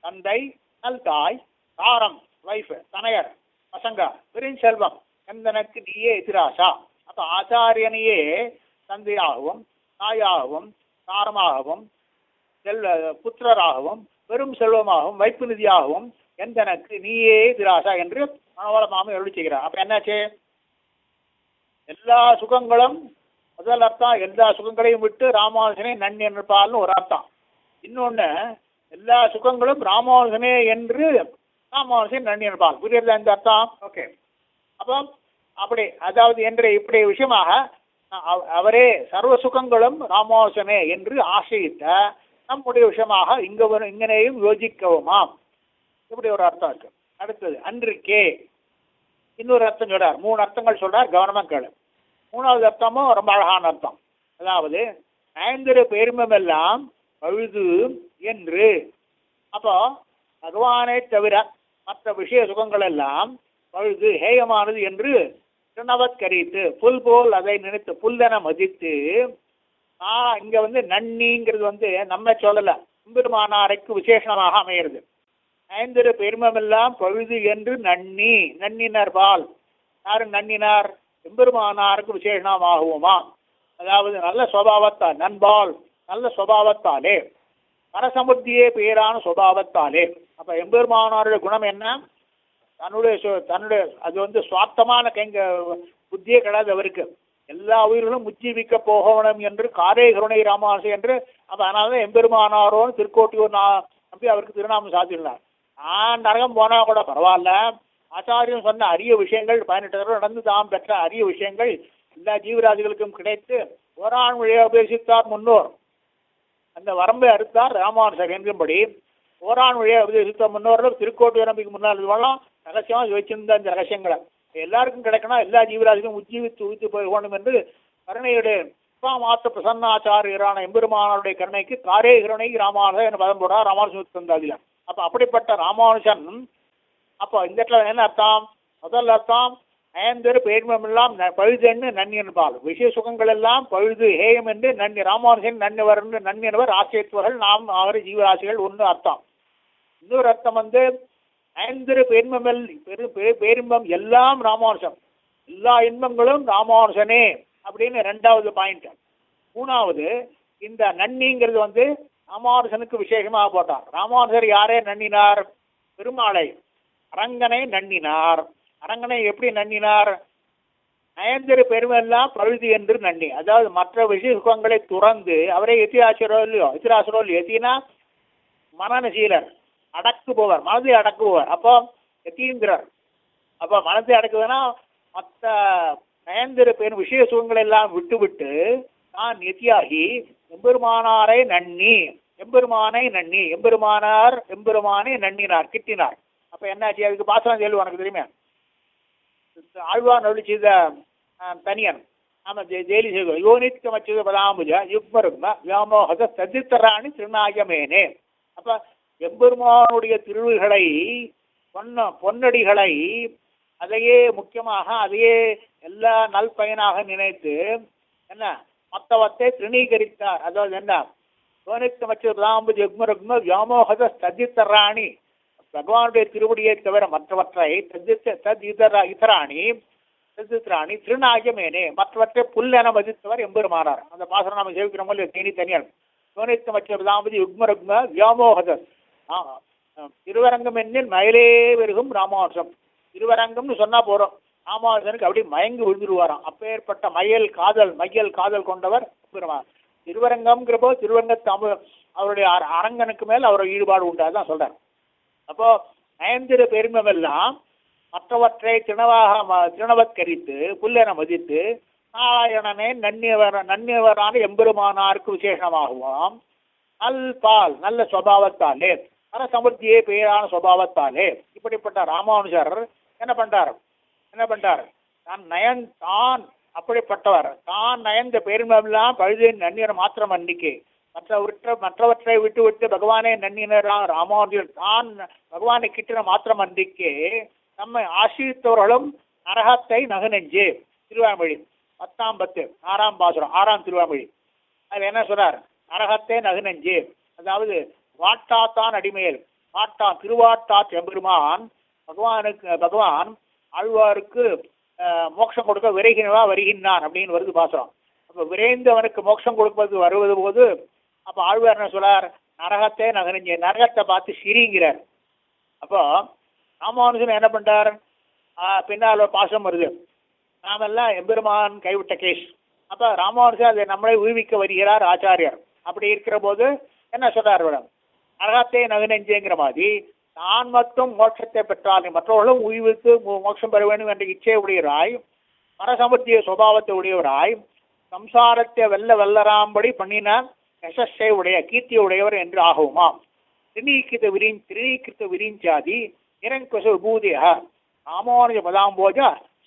தந்தை நல் தாய் தாரம் வைஃப் தனையர் பசங்க பெருஞ்செல்வம் எந்தனுக்கு நீயே எதிராசா. அப்ப ஆச்சாரியனையே தந்தையாகவும் தாயாகவும் தாரமாகவும் செல்வ புத்திரராகவும் பெரும் செல்வமாகவும் வைப்பு நிதியாகவும் எந்தனக்கு நீயே திராசா என்று மனோல மாமி அருளி செய்கிறார். அப்ப என்னாச்சு? எல்லா சுகங்களும் முதல் அர்த்தம் எல்லா சுகங்களையும் விட்டு ராமானுஜனே நன் என்றால்னு ஒரு அர்த்தம். இன்னொன்னு எல்லா சுகங்களும் ராமானுஜனே என்று ராமானுஜன் நன் என்பால் புரியுறதா இந்த அர்த்தம்? ஓகே. அப்போ அப்படி அதாவது என்று இப்படி விஷயமாக அவ- அவரே சர்வ சுகங்களும் ராமானுஜனே என்று ஆசையிட்ட நம்முடைய விஷயமாக இங்க இங்கனையும் யோசிக்கவுமாம். இப்படி ஒரு அர்த்தம் இருக்கு. அடுத்தது அன்றிக்கே. இன்னொரு அர்த்தம் சொல்றார். மூணு அர்த்தங்கள் சொல்றார். கவனமா கேளு. மூணாவது அர்த்தமும் ரொம்ப அழகான அர்த்தம். அதாவது ஐந்திரு பெருமெல்லாம் பழுது என்று. அப்போ பகவானை தவிர மற்ற விஷய சுகங்கள் எல்லாம் பழுது ஹேயமானது என்று திருநவத்கரித்து புல் போல் அதை நினைத்து புல்லென மதித்து ஆ இங்க வந்து நன்னிங்கிறது வந்து நம்ம சொல்லல. எம்பெருமானாரைக்கு விசேஷமாக அமையிறது. ஐந்திரு பெருமமெல்லாம் பழுது என்று நன்னி நன்னினர் பால். யாரு நன்னினார்? எம்பெருமானாருக்கு விசேஷமாகுவோமா? அதாவது நல்ல சுவாவத்தால் நண்பால் நல்ல சுவாவத்தாலே பரசமுத்தியே பேரான சுபாவத்தாலே அப்ப எம்பெருமானாருடைய குணம் என்ன? தன்னுடைய தன்னுடைய அது வந்து சுவார்த்தமான கைங்க புத்தியே கிடையாது அவருக்கு. எல்லா உயிர்களும் உஜ்ஜீவிக்க போகணும் என்று காரே கருணை ராமாசு என்று அப்ப அதனால எம்பெருமானாரோன்னு திருக்கோட்டியூர் நான் நம்பி அவருக்கு திருநாமம் சாத்தினார். நான் நரகம் போனா கூட பரவாயில்ல. ஆச்சாரியம் சொன்ன அரிய விஷயங்கள் பதினெட்டு தடவை நடந்து தாம் பெற்ற அரிய விஷயங்கள் எல்லா ஜீவராசிகளுக்கும் கிடைத்து ஓராண் வழியாக பேசித்தார் முன்னோர். அந்த வரம்பை அறுத்தார் ராமானுசர் என்கும்படி ஓரான் வழியாக உபதேசித்த முன்னோர்கள் திருக்கோட்டு நம்பிக்கை முன்னால் இதுவெல்லாம் ரகசியமாக வச்சிருந்த அந்த ரகசியங்களை. எல்லாருக்கும் கிடைக்கணும் எல்லா ஜீவராசிக்கும் உஜ்ஜீவித்து உயித்து போகணும் என்று கருணையுடைய மாத்த பிரசன்னாச்சாரியரான எம்பெருமானாருடைய கருணைக்கு காரே கருணை ராமானுஜர் என பதம் போடா ராமானுஜன் தந்தாதில அப்போ அப்படிப்பட்ட ராமானுஜன் அப்போ இந்த இடத்துல என்ன அர்த்தம்? முதல் அர்த்தம் நயந்தரு பேர்மமெல்லாம் ந- பழுதுன்னு நன்னி என்பால் விஷய சுகங்கள் எல்லாம் பழுது ஹேயம் என்று நன்னி ராமானுஜன் நன்னிவர் என்று என்பவர் ஆசிரியத்துவர்கள் நாம் அவர் ஜீவராசிகள் ஒன்று அர்த்தம். இன்னொரு அர்த்தம் வந்து ஐந்திரு பேர்மமெல் பெரு பேரின்பம் எல்லாம் ராமானுஷம் எல்லா இன்பங்களும் ராமானுஷனே அப்படின்னு ரெண்டாவது பாயிண்ட் மூணாவது இந்த நன்னிங்கிறது வந்து ராமானுஷனுக்கு விசேஷமாக போட்டார். ராமானுஷர் யாரே நன்னினார்? பெருமாளை. அரங்கனை நன்னினார். அரங்கனை எப்படி நன்னினார்? நயந்திர பெருமெல்லாம் பழுது என்று நன்னி. அதாவது மற்ற விஷய துறந்து அவரே எத்தியாசிரோ இல்லையோ? எத்திராசிரோ இல்லையோ? எத்தினா? மனநசீலர் அடக்குபவர் மனதை அடக்குபவர். அப்போ எத்தீங்கிறார் அப்போ மனதை அடக்குதுன்னா மற்ற நயந்திர பெண் விஷய சுகங்கள் எல்லாம் விட்டுவிட்டு நான் நித்தியாகி எம்பெருமானாரை நன்னி எம்பெருமானை நன்னி எம்பெருமானார் எம்பெருமானை நன்னினார் கிட்டினார் அப்ப என்னாச்சு? அதுக்கு பாசனம் சொல்லு எனக்கு தெரியுமே. ஆழ்வார் அருளி செய்த தனியன். ஆமா ஜெ ஜெயலி செய்வோம் யோனித்கம் அச்சுத பதாம்புஜ யுக்மருக்ம வியாமோகத சதித்தராணி திருநாயமேனே அப்போ எம்பெருமானுடைய திருவுகளை பொன்ன பொன்னடிகளை அதையே முக்கியமாக அதையே எல்லா நல்பயனாக நினைத்து என்ன மத்தவத்தை திருணீகரித்தார் அதாவது என்ன யோனித்கம் ராம்பு ஜெக்மருக்ம வியாமோகத சதித்தராணி பகவானுடைய திருவடியை தவிர மற்றவற்றை தத்தித்த தத் இதர இதராணி தத்தித்ராணி திருநாயகமேனே மற்றவற்றை புல்லென மதித்தவர் எம்பெருமானார். அந்த பாசனம் நாம சேவிக்கிறோம் இல்லையா தேனி தனியார். சோனித்த மற்றதாம்பதி யுக்ம ருக்ம திருவரங்கம் என்னில் மயிலே பெருகும் ராமானுஜம். திருவரங்கம்னு சொன்னா போறோம். ராமானுஜனுக்கு அப்படி மயங்கி விழுந்துருவாராம். அப்பேற்பட்ட மயல் காதல் மையல் காதல் கொண்டவர் பெருமாள் திருவரங்கம்ங்கிறப்போ திருவரங்க தமிழ் அவருடைய அர- அரங்கனுக்கு மேல் அவரோட ஈடுபாடு உண்டாதான் சொல்றார். அப்போ நயந்திர பெருமமெல்லாம் மற்றவற்றை திருணவாக ம- திருணவத்கரித்து புல்லென மதித்து நாராயணனே நன்னியவர நன்னியவரான எம்பெருமானாருக்கு விசேஷமாகுவாம். நல் பால் நல்ல சுவாவத்தாலே பரசமுத்தியே பேரான சுவாவத்தாலே இப்படிப்பட்ட ராமானுஜர் என்ன பண்றார் என்ன பண்றார் தான் நயன் தான் அப்படிப்பட்டவர். தான் நயந்த பெருமெல்லாம் பழுதின் நன்னியர் மாத்திரம் அன்னிக்கு. மற்றவற்ற மற்றவற்றை விட்டு விட்டு பகவானே நன்னினரா ராமானுஜர். தான் பகவானை கிட்டின மாத்திரம் அன்றிக்கே நம்மை ஆசிரித்தவர்களும் நரகத்தை நகுநெஞ்சு திருவாமொழி பத்தாம் பத்து ஆறாம் பாசுரம் ஆறாம் திருவாமொழி. அதில் என்ன சொல்றார் நரகத்தை நகுநெஞ்சு அதாவது வாட்டாத்தான் அடிமேல் வாட்டா திருவாட்டா செம்பெருமான் பகவானுக்கு பகவான் ஆழ்வாருக்கு மோட்சம் கொடுக்க விரைகினவா வருகின்றான் அப்படின்னு வருது பாசுரம். அப்போ விரைந்தவனுக்கு மோட்சம் கொடுப்பது வருவது போது அப்போ ஆழ்வார் என்ன சொல்றார்? நரகத்தை நகரிஞ்ச நரகத்தை பார்த்து சிரிங்கிறார். அப்போ ராமானுஜன் என்ன பண்றார்? பின்னால் ஒரு பாசம் வருது. நாமெல்லாம் எம்பெருமான் கைவிட்ட கேஸ் அப்போ ராமானுஜன் அதை நம்மளை உருவிக்க வருகிறார் ஆச்சாரியர். அப்படி இருக்கிற போது என்ன சொல்றார் மேடம்? நரகத்தை நகுநெஞ்சேங்கிற மாதிரி நான் மட்டும் மோட்சத்தை பெற்றால் மற்றவர்களும் உய்வித்து மோட்சம் பெற வேண்டும் என்ற இச்சை உடையவராய் மரசமர்த்திய சுபாவத்தை உடையவராய் சம்சாரத்தை வெல்ல வெல்லராம்படி பண்ணின யசஸ்ஸை உடைய கீர்த்தியை உடையவர் என்று ஆகுமாம் திருநீக்கிருத்த விரின் திருநீக்கிருத்த விரிஞ்சாதி நிரங்கச விபூதிய ராமானுஜ பதாம்போஜ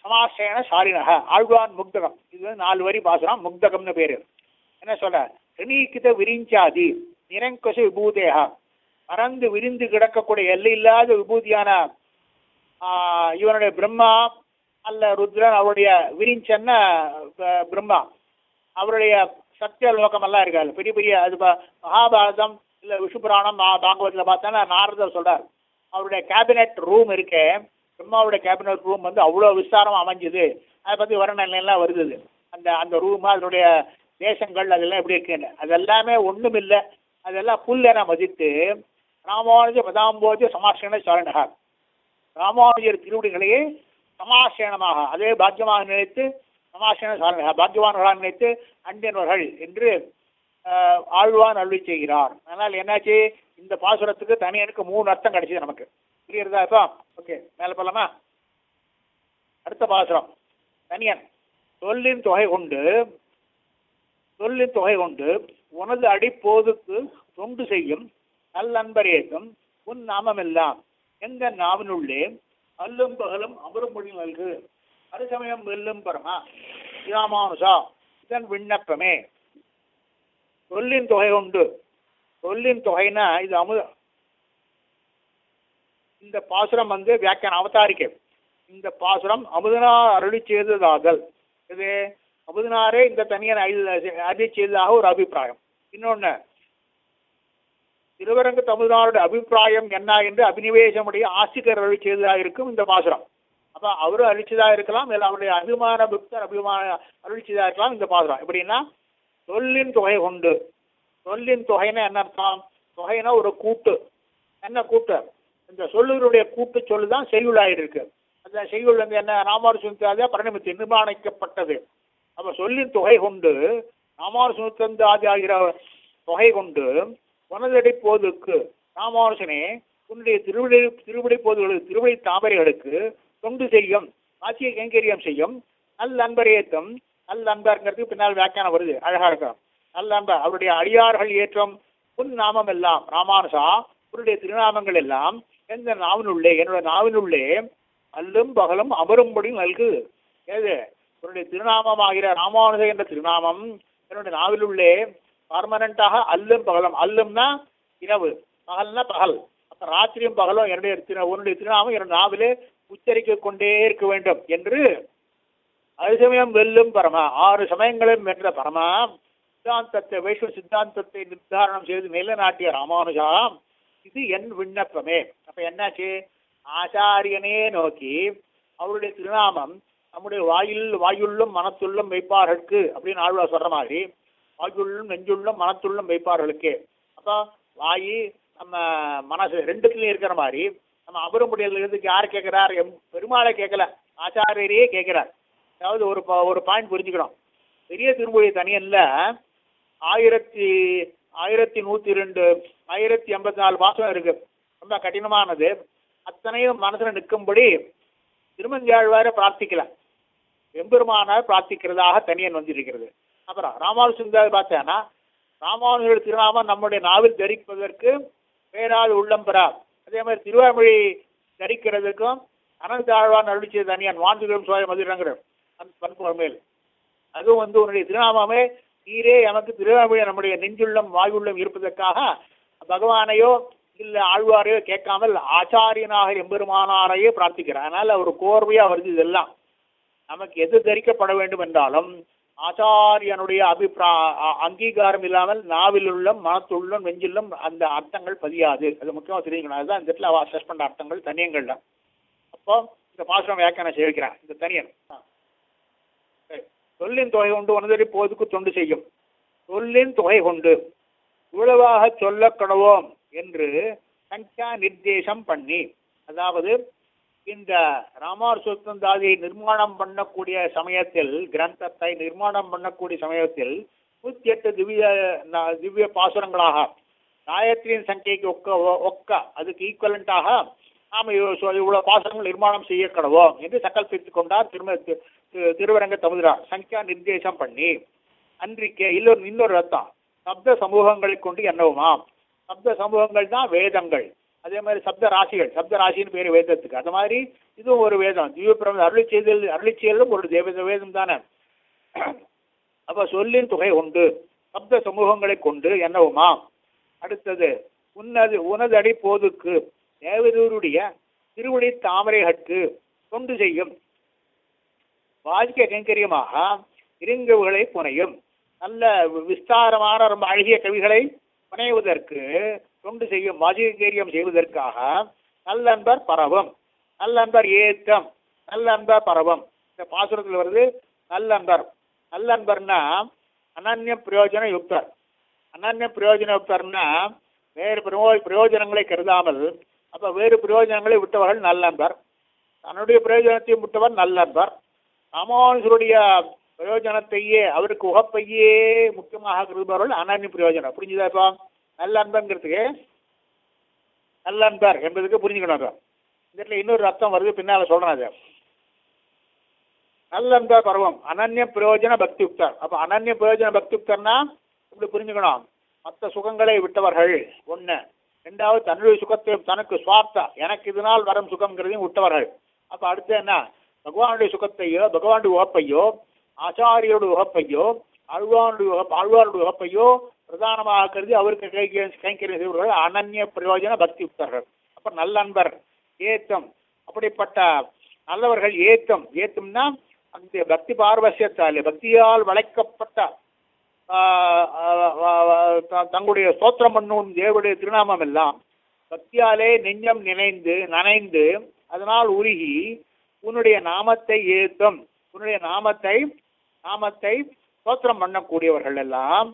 சமாசேன சாரினக ஆழ்வான் முக்தகம். இது வந்து நாலு வரி பாசுரம் முக்தகம்னு பேரு. என்ன சொல்ற? திருநீக்கிருத்த விரிஞ்சாதி நிரங்கச விபூதேக பறந்து விரிந்து கிடக்கக்கூடிய எல்லையில்லாத விபூதியான ஆஹ், இவனுடைய பிரம்மா அல்ல ருத்ரன் அவருடைய விரிஞ்சன்ன பிரம்மா அவருடைய சத்திய லோகம் எல்லாம் இருக்காது பெரிய பெரிய அது மகாபாரதம் இல்ல விஷுபுராணம் பாகவத்தில் பார்த்தோன்னா நாரதர் சொல்றார் அவருடைய கேபினெட் ரூம் இருக்கே பிரம்மாவுடைய கேபினட் ரூம் வந்து அவ்வளோ விஸ்தாரம் அமைஞ்சுது அதை பற்றி வர்ணனை வருது அந்த அந்த ரூம் அதனுடைய தேசங்கள் அதெல்லாம் எப்படி இருக்குன்னு அதெல்லாமே ஒன்றும் இல்லை அதெல்லாம் புல்லென மதித்து ராமானுஜ பதாம்போஜ சமாசேன சரணகா ராமானுஜர் திருவடிகளையே சமாசேனமாக அதே பாக்கியமாக நினைத்து சமாசேன சாரணகா பாக்கியவான்களாக நினைத்து அண்டியன்வர்கள் என்று ஆழ்வான் அருளி செய்கிறார். அதனால் என்னாச்சு? இந்த பாசுரத்துக்கு தனியனுக்கு மூணு அர்த்தம் கிடைச்சது நமக்கு. புரியுறதா இப்போ? ஓகே மேலே போலாமா? அடுத்த பாசுரம். தனியன். சொல்லின் தொகை கொண்டு சொல்லின் தொகை கொண்டு உனது அடிப்போதுக்கு தொண்டு செய்யும். நல்லன்பரேக்கும் உன் நாமமெல்லாம் எந்த நாவினுள்ளே அல்லும் பகலும் அமரும் மொழி நல்கு. அருசமயம் வெல்லும் பரமா. ராமானுசா இதன் விண்ணப்பமே. சொல்லின் தொகை உண்டு. சொல்லின் தொகைனா இது அமுதம் இந்த பாசுரம் வந்து வியாக்கியான அவதாரிக்கை. இந்த பாசுரம் அமுதனா அருளி செய்ததாதல். இது அமுதனாரே இந்த தனியார் அருளி செய்ததாக ஒரு அபிப்பிராயம். இன்னொன்னு திருவரங்க தமிழ்நாடு அபிப்பிராயம் என்ன என்று அபினிவேசமுடைய ஆசிரியர் அருள் செய்ததாக இருக்கும் இந்த பாசுரம். அப்ப அவரு அழிச்சதா இருக்கலாம் இல்லை அவருடைய அபிமான புக்தர் அபிமான அருளி இருக்கலாம் இந்த பாசுரம். எப்படின்னா சொல்லின் தொகை கொண்டு சொல்லின் தொகைன்னா என்ன அர்த்தம்? தொகைனா ஒரு கூட்டு. என்ன கூட்டு? இந்த சொல்லுடைய கூட்டு சொல்லு தான் செய்யுளாயிருக்கு. அந்த செய்யுள் வந்து என்ன? ராமானுஜாதியா பரிணமித்து நிர்மாணிக்கப்பட்டது. அப்போ சொல்லின் தொகை கொண்டு ராமானுஜந்து ஆதி ஆகிற தொகை கொண்டு உனதடி போதுக்கு ராமானுஜனே உன்னுடைய திருவிடை திருவிடை போதுகளுக்கு திருவிடை தாமரைகளுக்கு தொண்டு செய்யும் ஆட்சியை கைங்கரியம் செய்யும். நல்ல ஏற்றம் நல்ல அன்பர்ங்கிறதுக்கு பின்னால் வியாக்கியானம் வருது அழகா இருக்கும். நல்ல அன்பர் அவருடைய அடியார்கள் ஏற்றம் உன் நாமம் எல்லாம் ராமானுசா உன்னுடைய திருநாமங்கள் எல்லாம் எந்த நாவினுள்ளே என்னோட நாவினுள்ளே அல்லும் பகலும் அமரும்படி நல்கு ஏது? என்னுடைய திருநாமமாகிற ராமானுஜ என்ற திருநாமம் என்னுடைய நாவிலுள்ளே பர்மனண்டாக அல்லும் பகலும். அல்லும்னா இரவு. பகல்னா பகல். அப்ப ராத்திரியும் பகலும் என்னுடைய உன்னுடைய திருநாமம் என்னுடைய நாவிலே உச்சரிக்க கொண்டே இருக்க வேண்டும் என்று அதுசமயம் வெல்லும் பரமா ஆறு சமயங்களும் வென்ற பரமா சித்தாந்தத்தை வைஷ்ணவ சித்தாந்தத்தை நிர்தாரணம் செய்து நிலைநாட்டிய ராமானுஜாம் இது என் விண்ணப்பமே. அப்ப என்னாச்சு? ஆச்சாரியனே நோக்கி அவருடைய திருநாமம் நம்முடைய வாயில் வாயுள்ளும் மனத்துள்ளும் வைப்பார்களுக்கு அப்படின்னு ஆழ்வார் சொல்ற மாதிரி வாயுள்ளும் நெஞ்சுள்ளும் மனத்துள்ளும் வைப்பார்களுக்கு. அப்போ வாயி நம்ம மனசு ரெண்டுத்துலையும் இருக்கிற மாதிரி நம்ம அபரமுடியில் யார் கேட்குறார்? எம் பெருமாளை கேட்கல. ஆச்சாரியரையே கேட்கிறார். அதாவது ஒரு ஒரு பாயிண்ட் புரிஞ்சுக்கணும். பெரிய திருமொழி தனியன்ல ஆயிரத்தி ஆயிரத்தி நூற்றி ரெண்டு ஆயிரத்தி எண்பத்தி நாலு மாதம் இருக்கு. ரொம்ப கடினமானது. அத்தனையும் மனசில் நிற்கும்படி திருமஞ்சாழ்வாரை பிரார்த்திக்கல. எம்பெருமான பிரார்த்திக்கிறதாக தனியன் வந்திருக்கிறது. அப்புறம் ராமானுஜந்தார் பார்த்தேன்னா ராமானுஜர் திருநாமம் நம்முடைய நாவில் தரிப்பதற்கு பேரால் உள்ளம் பெறா அதே மாதிரி திருவாமொழி தரிக்கிறதுக்கும் அனந்தாழ்வான் அழிச்சது தனியான் வாந்துகளும் சோய மதுரங்கிற பண்புகள் மேல். அதுவும் வந்து உன்னுடைய திருநாமமே நீரே எமக்கு திருவாமொழி நம்முடைய நெஞ்சுள்ளம் வாயுள்ளம் இருப்பதற்காக பகவானையோ இல்லை ஆழ்வாரையோ கேட்காமல் ஆச்சாரியனாக எம்பெருமானாரையே பிரார்த்திக்கிறார். அதனால் ஒரு கோர்வையாக வருது இதெல்லாம். நமக்கு எது தரிக்கப்பட வேண்டும் என்றாலும் ஆச்சாரியனுடைய அபிப்ரா அ- அங்கீகாரம் இல்லாமல் நாவில் உள்ளம் மனத்துள்ளும் நெஞ்சில்லும் அந்த அர்த்தங்கள் பதியாது. அது முக்கியமாக தெரிஞ்சுக்கணும். அதுதான் இந்த இடத்துல அசஸ் பண்ண அர்த்தங்கள் தனியங்கள்ல. அப்போ இந்த பாசுரம் வியாக்கியானம் செய்கிறான் இந்த தனியன். ஆ. சரி. சொல்லின் தொகை கொண்டு உனதடி போதுக்கு தொண்டு செய்யும். சொல்லின் தொகை கொண்டு இவ்வளவாக சொல்ல என்று சங்கியா நிர்தேசம் பண்ணி அதாவது இந்த ராமானுசோத்தந்தாதியை நிர்மாணம் பண்ணக்கூடிய சமயத்தில் கிரந்தத்தை நிர்மாணம் பண்ணக்கூடிய சமயத்தில் நூத்தி எட்டு திவ்ய ந- திவ்ய பாசுரங்களாக காயத்ரியின் சங்கைக்கு ஒக்க ஒ- ஒக்க அதுக்கு ஈக்குவலண்டாக நாம் இவ்வ- இவ்வளவு பாசுரங்கள் நிர்மாணம் செய்ய கடவோம் என்று சங்கல்பித்துக் கொண்டார் திரும திருவரங்க தமுதிரார். சங்கியா நிர்தேசம் பண்ணி அன்றைக்கு இன்னொரு இன்னொரு ரத்தம். சப்த சமூகங்களை கொண்டு என்னவுமாம்? சப்த சமூகங்கள் தான் வேதங்கள். அதே மாதிரி சப்த ராசிகள் சப்த ராசின்னு பேர் வேதத்துக்கு. அந்த மாதிரி இதுவும் ஒரு வேதம். திவ்யபிரம அருளி செய்தல் அருளி செயலும் ஒரு தேவ வேதம் தானே. அப்போ சொல்லின் தொகை உண்டு. சப்த சமூகங்களை கொண்டு என்னவுமா? அடுத்தது உன்னது உனதடி போதுக்கு தேவதூருடைய திருவடி தாமரைகட்கு தொண்டு செய்யும். வாசிக்க கைங்கரியமாக இருங்கவுகளை புனையும். நல்ல விஸ்தாரமான ரொம்ப அழகிய கவிகளை புனைவதற்கு தொண்டு செய்யும் வாசிகரியம் செய்வதற்காக நல்லன்பர் பரவும் நல்லன்பர் ஏத்தம் நல்லன்பர் பரவும். இந்த பாசுரத்தில் வருது நல்லன்பர் நல்லன்பர்னா அனன்ய பிரயோஜன யுக்தர் அனன்ய பிரயோஜன யுக்தர்னா வேறு பிரயோ பிரயோஜனங்களை கருதாமல் அப்போ வேறு பிரயோஜனங்களை விட்டவர்கள் நல்லன்பர் தன்னுடைய பிரயோஜனத்தையும் விட்டவர் நல்லன்பர் ராமானுஜருடைய பிரயோஜனத்தையே அவருக்கு உகப்பையே முக்கியமாக கருதுபவர்கள் அனன்ய பிரயோஜனம். புரிஞ்சுதா இப்போ? நல்ல அன்புங்கிறதுக்கு நல்ல அன்பார் என்பதுக்கு புரிஞ்சுக்கணும் அது. இந்த இடத்துல இன்னொரு அர்த்தம் வருது பின்னால சொல்றேன் நல்ல அன்பார் பருவம். அனன்ய பிரயோஜன பக்தியுக்தர். அப்ப அனன்ய பிரயோஜன பக்தியுக்தர்னா இப்படி புரிஞ்சுக்கணும்? மற்ற சுகங்களை விட்டவர்கள் ஒண்ணு. ரெண்டாவது தன்னுடைய சுகத்தையும் தனக்கு சுவார்த்தா. எனக்கு இதனால் வரும் சுகம்ங்கிறதையும் விட்டவர்கள். அப்ப அடுத்து என்ன? பகவானுடைய சுகத்தையோ பகவானுடைய உகப்பையோ ஆச்சாரியோட உகப்பையோ ஆழ்வானுடைய உகப் ஆழ்வாருடைய உகப்பையோ பிரதானமாக கருதி அவருக்கு கைங்கரியம் கைங்கரியம் செய்வர்கள் அனன்ய பிரயோஜன பக்தி யுக்தர்கள் அப்போ நல்லன்பர் ஏத்தம் அப்படிப்பட்ட நல்லவர்கள் ஏத்தம். ஏத்தம்னா அந்த பக்தி பார்வசியத்தால் பக்தியால் வளைக்கப்பட்ட த- தங்களுடைய ஸ்தோத்திரம் பண்ணும் தேவடைய திருநாமம் எல்லாம் பக்தியாலே நெஞ்சம் நினைந்து நனைந்து அதனால் உருகி உன்னுடைய நாமத்தை ஏத்தும் உன்னுடைய நாமத்தை நாமத்தை ஸ்தோத்திரம் பண்ணக்கூடியவர்கள் எல்லாம்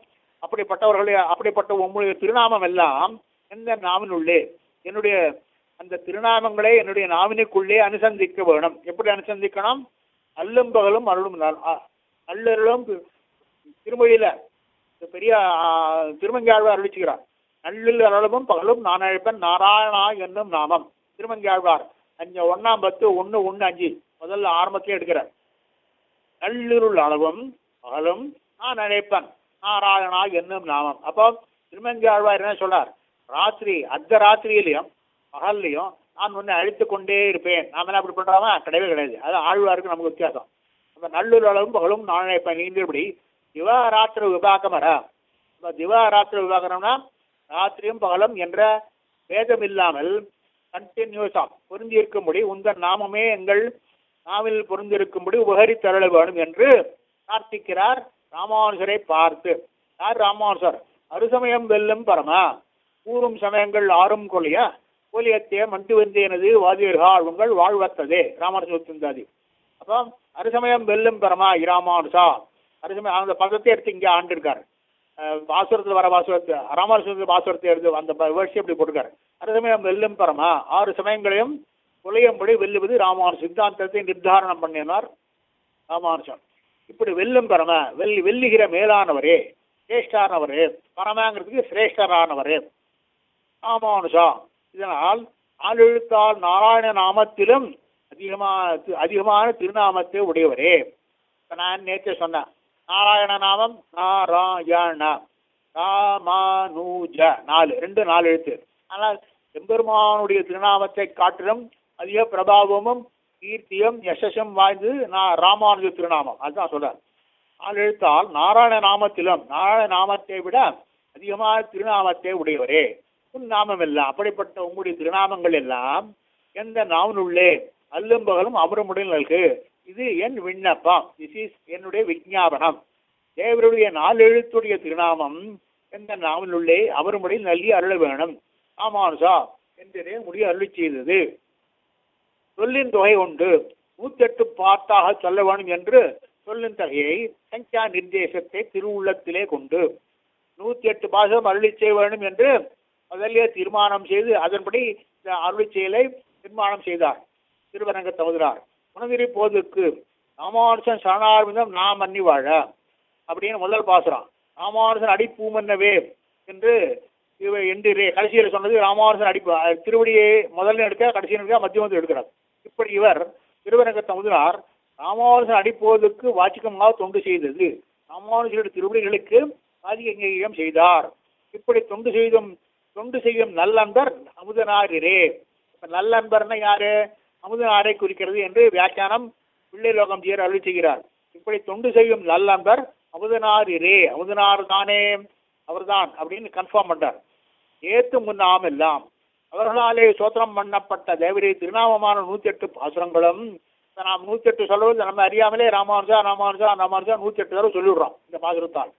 அப்படிப்பட்டவர்களே அப்படிப்பட்ட உங்களுடைய திருநாமம் எல்லாம் எந்த நாவினுள்ளே என்னுடைய அந்த திருநாமங்களை என்னுடைய நாவினுக்குள்ளே அனுசந்திக்க வேணும். எப்படி அனுசந்திக்கணும்? அல்லும் பகலும் அருளும் அல்லருளும் திருமொழியில. பெரிய ஆ, திருமங்கையாழ்வார் நல்லில் அருளும் பகலும் நான் அழைப்பேன் நாராயணா என்னும் நாமம். திருமங்கியாழ்வார் அஞ்சு ஒன்னாம் பத்து ஒன்று ஒன்று அஞ்சு. முதல்ல ஆரம்பத்திலே எடுக்கிறார். நள்ளிருள் அளவும் பகலும் நான் அழைப்பேன் நாராயணா என்னும் நாமம். அப்போ திருமஞ்சாழ்வார் ஆழ்வார் என்ன சொல்றார்? ராத்திரி அர்த்த ராத்திரியிலையும் பகல்லையும் நான் உன்னை அழித்து கொண்டே இருப்பேன். நாம என்ன அப்படி பண்றாமா? கிடையவே கிடையாது. அது ஆழ்வாருக்கு நமக்கு வித்தியாசம். அந்த நல்லூர் அளவும் பகலும் நான் அழைப்பேன் நீந்தபடி திவாராத்திர விபாகமர இப்போ திவாராத்திர விபாகரம்னா ராத்திரியும் பகலும் என்ற பேதம் இல்லாமல் கண்டினியூஸாக பொருந்தியிருக்கும்படி நாமமே எங்கள் நாவில் பொருந்திருக்கும்படி உபகரித்தருள வேணும் என்று பிரார்த்திக்கிறார் ராமானுஜரை பார்த்து யார் ராமானுஜர் அறுசமயம் வெல்லும் பரமா. கூறும் சமயங்கள் ஆறும் கொலைய கோலியத்தே மண்டு வந்தேனது வாதியர்கள் உங்கள் வாழ்வத்ததே. ராமானுஜந்தாதி அப்போ அறுசமயம் வெல்லும் பரமா இராமானுஷா அரிசமயம் அந்த பதத்தை எடுத்து இங்கே ஆண்டிருக்கார். பாசுரத்தில் வர பாசுரத்தை ராமானுஜத்தில் பாசுரத்தை எடுத்து அந்த வேர்ட்ஸ் எப்படி போட்டிருக்காரு. அறுசமயம் வெல்லும் பரமா ஆறு சமயங்களையும் கொலையும்படி வெல்லுவது ராமானுஷ சித்தாந்தத்தை நிர்தாரணம் பண்ணினார் ராமானுஷன் இப்படி வெல்லும் பரம வெல் வெல்லுகிற மேலானவரே சிரேஷ்டானவரே பரமாங்கிறதுக்கு சிரேஷ்டரானவரே. ராமானுஜா இதனால் ஆளெழுத்தால் நாராயண நாமத்திலும் அதிகமான அதிகமான திருநாமத்தை உடையவரே. இப்போ நான் நேற்று சொன்னேன். நாராயண நாமம் நாராயண ராமானுஜ. நாலு ரெண்டு நாலு எழுத்து. ஆனால் எம்பெருமானுடைய திருநாமத்தை காட்டிலும் அதிக பிரபாவமும் கீர்த்தியும் யசஸும் வாய்ந்து நான் ராமானுஜ திருநாமம். அதுதான் சொல்றார். ஆள் எழுத்தால் நாராயண நாமத்திலும் நாராயண நாமத்தை விட அதிகமாக திருநாமத்தை உடையவரே. உன் நாமம் எல்லாம் அப்படிப்பட்ட உங்களுடைய திருநாமங்கள் எல்லாம் எந்த நாவனுள்ளே அல்லும் பகலும் அமரமுடன் நல்கு. இது என் விண்ணப்பம். திஸ் இஸ் என்னுடைய விஞ்ஞாபனம். தேவருடைய நாலெழுத்துடைய திருநாமம் எந்த நாவனுள்ளே அவருமுடியில் நல்கி அருள வேணும் ஆமானுசா என்றே முடிய அருளி செய்தது. சொல்லின் தொகை உண்டு. நூத்தெட்டு பாட்டாக சொல்ல வேணும் என்று சொல்லின் தொகையை சங்கியா நிர்தேசத்தை திருவுள்ளத்திலே கொண்டு. நூத்தி எட்டு பாசம் அருளி செய்ய வேண்டும் என்று முதலே தீர்மானம் செய்து அதன்படி இந்த அருளி செயலை தீர்மானம் செய்தார். திருவரங்க தகுதிரார் உணவிரி போதுக்கு ராமானுஷன் சரணார்மிதம் நாம் அன்னி வாழ அப்படின்னு முதல் பாசுரம். ராமானுஷன் அடி பூமன்னவே என்று இவை என்று கடைசியில் சொன்னது ராமானுஷன் அடி திருவடியை முதல்ல எடுக்க கடைசியில் எடுக்க மத்தியம் வந்து எடுக்கிறார். இப்படி இவர் திருவரங்க தமுதனார் ராமானுஜன் அடிப்போதுக்கு வாச்சிக்கமாக தொண்டு செய்தது. ராமானுஜருடைய திருவிழிகளுக்கு ஆதிகங்கேயம் செய்தார். இப்படி தொண்டு செய்தும் தொண்டு செய்யும் நல்லன்பர் அமுதனாரிரே. இப்ப நல்லன்பர்னா யாரு? அமுதனாரை குறிக்கிறது என்று வியாக்கியானம் பிள்ளை லோகம் ஜீர் அருள் செய்கிறார். இப்படி தொண்டு செய்யும் நல்லன்பர் அமுதனாரிரே. அமுதனார் தானே. அவர்தான் அப்படின்னு கன்ஃபார்ம் பண்றார். ஏத்து முன்னாம் எல்லாம். அவர்களாலே சோத்திரம் பண்ணப்பட்ட தேவரி திருநாமமான நூத்தி எட்டு பாசுரங்களும் நாம் நூத்தி எட்டு சொல்வது நம்ம அறியாமலே ராமானுஜா ராமானுஜா ராமானுஜா நூத்தி எட்டு தடவை சொல்லிடுறோம் இந்த பாசுரத்தால்.